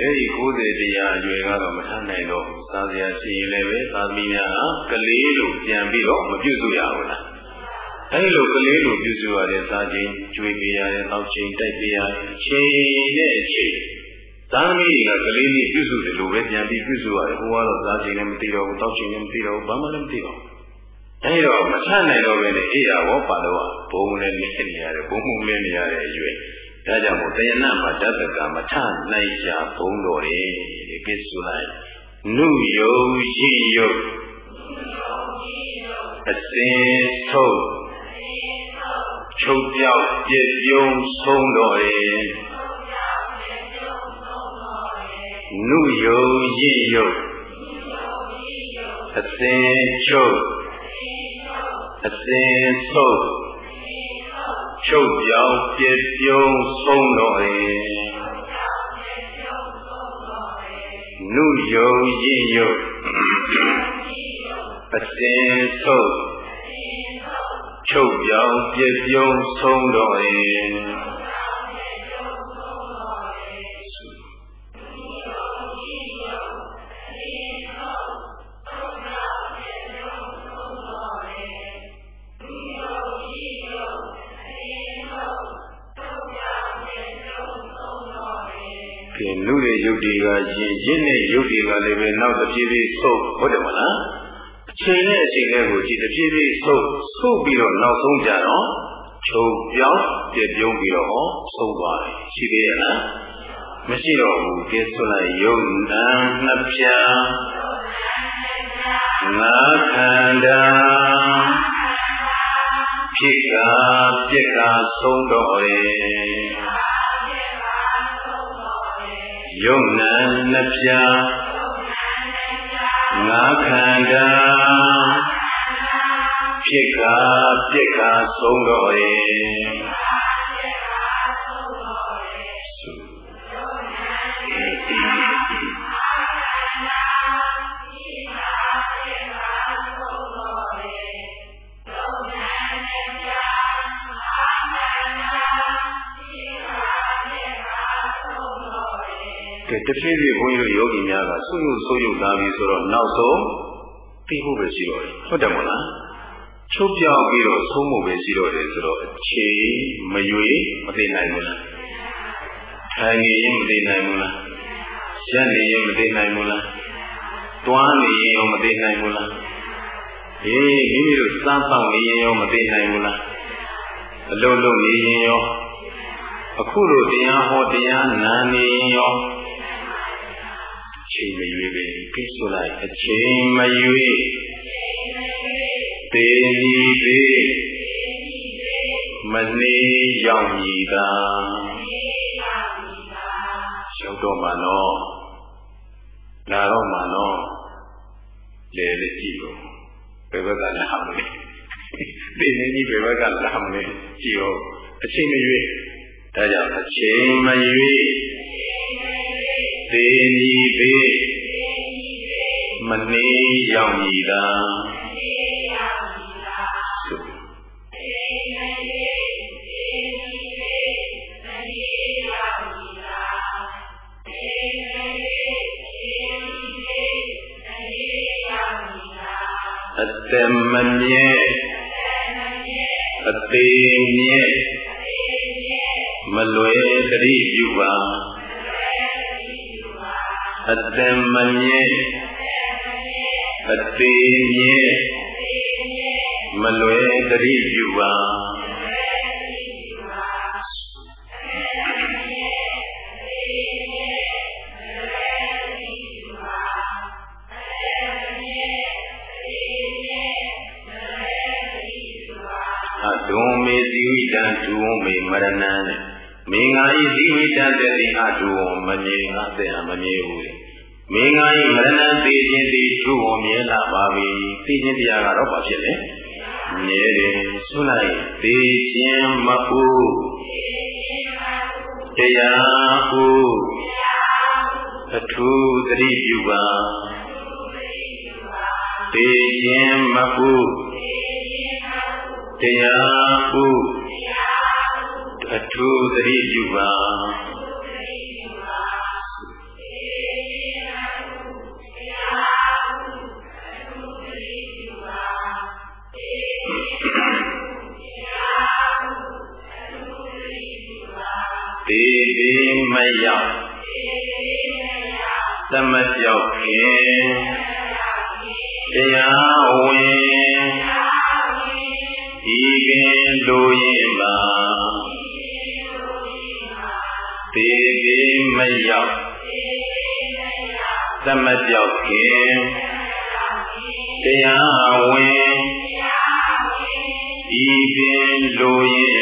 အဲ့ဒီ90တရားအရွယ်ကတော့မထနိုင်တော့သာစရာရှိရင်လည်းပဲသာသမီများကလေးလိုပြန်ပြီးတော့မပြုစုရဘူးလား အဲ့လိုကလေးလိုပြုစုရတဲ့သာချင်းကျွေးပေးရတယ်တောက်ချင်းတိုက်ပေးရတယ်အချိန်နဲ့အချိန်သာသမီတွေကကလေးလေးပြုစုတယ်လို့ပဲပြန်ပြီးပြုစုရတယ်ဟိုကတော့သာချင်းလည်းမသိတော့ဘူးတောက်ချင်းလည်းမသိတော့ဘူးဘာမှလည်းမသိတော့ဘူးအဲ့တော့မထနိုင်တော့ပဲနဲ့အေးရဟောပါတော့ဘုံလည်းနေနေရတယ်ဘုံမှုလည်းနေရတဲ့အရွယ်ဒါကြောင့်မို့တယနာမှာတတကမထနိုင်ရှာဘုံတော်တယ်ဒီကိစ္စလိုက်နုယုံရှိယုံအစင်ထုတ် ချုပ်ပြောက်ပြည့်ပြုံးဆုံးတော်တယ်နုယုံရှိယုံအစင်ချုပ်အစင်ထုတ်ချုပ်ပြောင်းပြည့်ပြုံးဆုံးတော်၏နုယုံရည်ယုံအစဉ်ဆုံး ချုပ်ပြောင်းပြည့်ပြုံးဆုံးတော်၏လူတွေယုတ်တွေကရင်ရင်းနဲ့ယုတ်တွေကလည်းပဲနောက်တစ်ပြေးပြေးဆုပ်ဟုတ်တယ်မလားအချိန်နဲ့အချိန်နဲ့ကိုကြည့်တစ်ပြေးပြေးဆု ပ်ဆုပ်ပြီးတော့နောက်ဆုံးကြတော့ချုပ်ပြောင်းပြပြုံးပြီးတော့ဟောဆုံးသွားတယ်ရှိသေးရဲ့လားမရှိတော့ဘူးကဲဆိုလိုက်ယုံနာနှစ်ပြာငါခန္ဓာဖြစ်ကပြက်ကဆုံးတော့တယ်ယုံနံနှပြငါခန္ဓာ ဖြစ်ကပြက်ကဆုံးတော့တဖြည်းဖြည်းဘုန်းကြီးတို့ယောဂီများကဆုယုဆုယုသားပြီဆိုတော့နောက်ဆုံးသိဖို့ပဲရှိတော့တယ်ဟုတ်တယ်မဟုတ်လား ချုပ်ပြောက်ပြီးတော့သုံးဖို့ပဲရှိတော့တယ်ဆိုတော့အခြေမရွေမသိနိုင်ဘူးလားထိုင်နေရင်မသိနိုင်ဘူးလားရက်နေရင်မသိနိုင်ဘူးလားတွားနေရင်ရောမသိနိုင်ဘူးလားအေးမိမိတို့စားပေါက်နေရင်ရောမသိနိုင်ဘူးလားအလုံးလုံးနေရင်ရောအခုလိုတရားဟောတရားနာနေရင်ရောချိန်မရွေးပဲပြဆိုလိုက်အချိန်မရွေး တေနီသေးမနေရောက်ညီသာတော့မှနော်လာတော့မှနော်လေလေကြည့်လို့ဘယ်ဘက်ကလာမလဲဒီနေ့ကြီးဘယ်ဘက်ကလာမလဲကြည့်ရောအချိန်မရွေးဒါကြောင့်အချိန်မရွေးသေညီသေးမနေရောက်ညီသာ သက်မမြဲအသေးမြဲမလွယ်တတိပြုပါအသက်မမြဲအသေးမြဲမလွယ်တတိပြုပါဒုံ င်္ဂာဤသီဝိတံတတိအဒုံမငြိငါတဲ့မငြိဘူးလေမင်္ဂာဤမရဏံသိခြင်းသည်ဒုံမြဲလာပါပြီသိခြင်းတရားကတော့ဘာဖြစ်လဲမြဲတယ်ဆုလိုက်သိခြင်းမဟုတ်တရားဟုအထူးသတိပြုပါသိခြင်းမဟုတ်တရားဟု အထူးသတိပြုပါဒီဒီမရောက်သမပြောက်ခင်တရားဝင်ဤပင်လို သမပြောက်ခင်တရားဝင်ဤပင်လိုရင်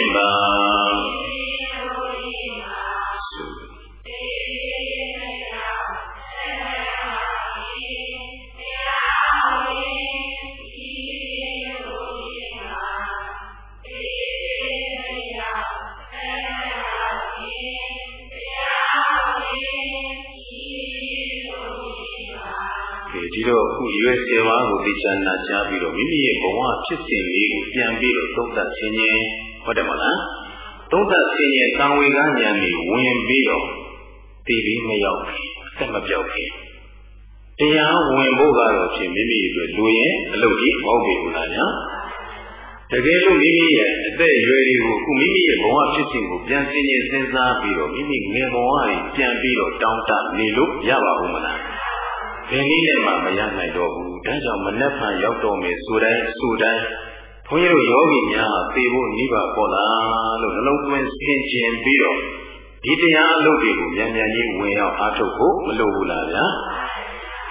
တော့အခုရွယ်စေပါကိုသိချာနာကြားပြီးတော့မိမိရဲ့ဘဝဖြစ်စဉ်လေးကိုပြန်ပြီးတော့သုံးသပ်ခြင်းချင်းဟုတ်တယ်မလားသုံးသပ်ခြင်းရဲ့ကံဝေကဉာဏ်တွေဝင်ပြီးတော့တည်ပြီးမရောက်ဘူးဆက်မပြောက်ဘူးတရားဝင်ဖို့ကတော့ဖြင့်မိမိအတွက်လူရင်အလုပ်ကြီးမဟုတ်ဘူးလားညာတကယ်လို့မိမိရဲ့အသက်အရွယ်တွေကိုခုမိမိရဲ့ဘဝဖြစ်စဉ်ကိုပြန်စဉ်းကျင်စဉ်းစားပြီးတော့မိမိငယ်ဘဝတွေပြန်ပြီးတော့တောင်းတနေလို့ရပါဘူးမလား ဘယ်နည်းနဲ့မှမရနိုင်တော့ဘူးဒါကြောင့်မနှက်ဖန်ရောက်တော်မယ်ဆိုတိုင်းဆိုတိုင်းဘုန်းကြီးတို့ယောဂီများသိဖို့နိဗ္ဗာန်ပေါ်လာလို့နှလုံးသွင်းဆင်ခြင်ပြီးတော့ဒီတရားအလုပ်တွေကိုဉာဏ်ဉာဏ်ကြီးဝင်ရောက်အားထုတ်ဖို့မလိုဘူးလားဗျာ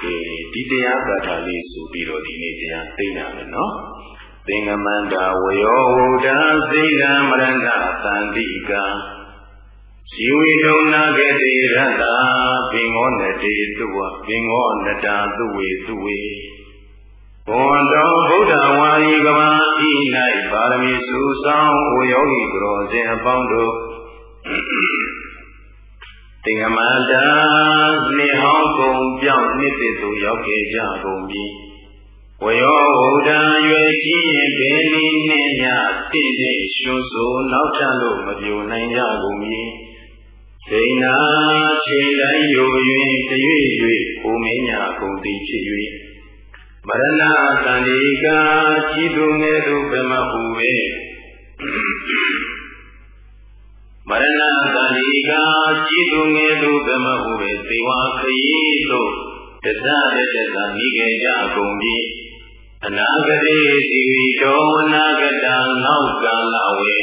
ကဲဒီတရားဂါထာလေးဆိုပြီးတော့ဒီနေ့တရားသိနေမယ်နော်သင်္ကမန္တာဝယောဝုဒ္ဓစိကံမရဏသန္တိကံ ဇီဝိတုံနာကတိရတ္တာဘင်္ဂောနတေသူဝဘင်္ဂောနတာသူဝေသူဝေဘောတောဗုဒ္ဓဝါယီကမာဤ၌ပါရမီစုဆောင်ဝယောဂီကရောစဉ်အပေါင်းတို့တေငမန္တာနေဟောင်းကုန်ပြောင်းနှစ်သိသို့ရောက်ခဲ့ကြကုန်ပြီဝယောဝုဒ္ဓရွယ်ကြီးရင်ဘယ်နည်းနဲ့ညတင့်တဲ့ရွှွဆိုနောက်ထပ်လို့မပြိုနိုင်ကြကုန်ပြီ စိန်နာချိန်တိုင်းယို၍တရွေ့၍ကိုမင်းညာကုန်သည်ဖြစ်၍မရဏတန္တိကာជីသူငယ်သူဗမဟုပဲမရဏတန္တိကာជីသူငယ်သူဗမဟုပဲသေဝခရီးသို့တသရတ္တမိခဲ့ကြကုန်ပြီအနာဂတိစီဝီတောအနာဂတနောက်ကာလဝေ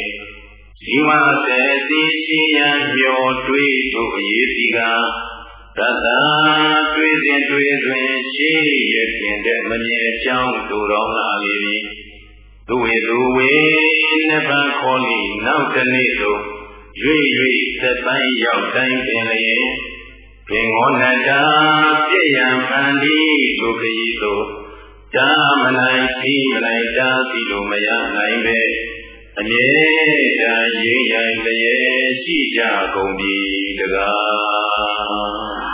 ဇီဝစေတိရှိယံမျောတွေးတို့အရေးစီကသတ္တတွေးစဉ်တွေးတွင်ရှိရခင်တဲ့မမြဲကြောင်းတို့တော်လာလေပြီသူဝေသူဝေနဗံခေါ်လိနောက်တနေ့သို့ရွေ့ရွေ့သက်ပိုင်းရောက်တိုင်းပင်လျင်ပင်ငောနတာပြည့်ရန်ပန္ဒီလူခရီသို့တာမနိုင်စီမနိုင်တာစီလိုမရနိုင်ပဲ အမြဲတမ်းရင်းရင်တည်းရှိကြကုန်ပြီတကား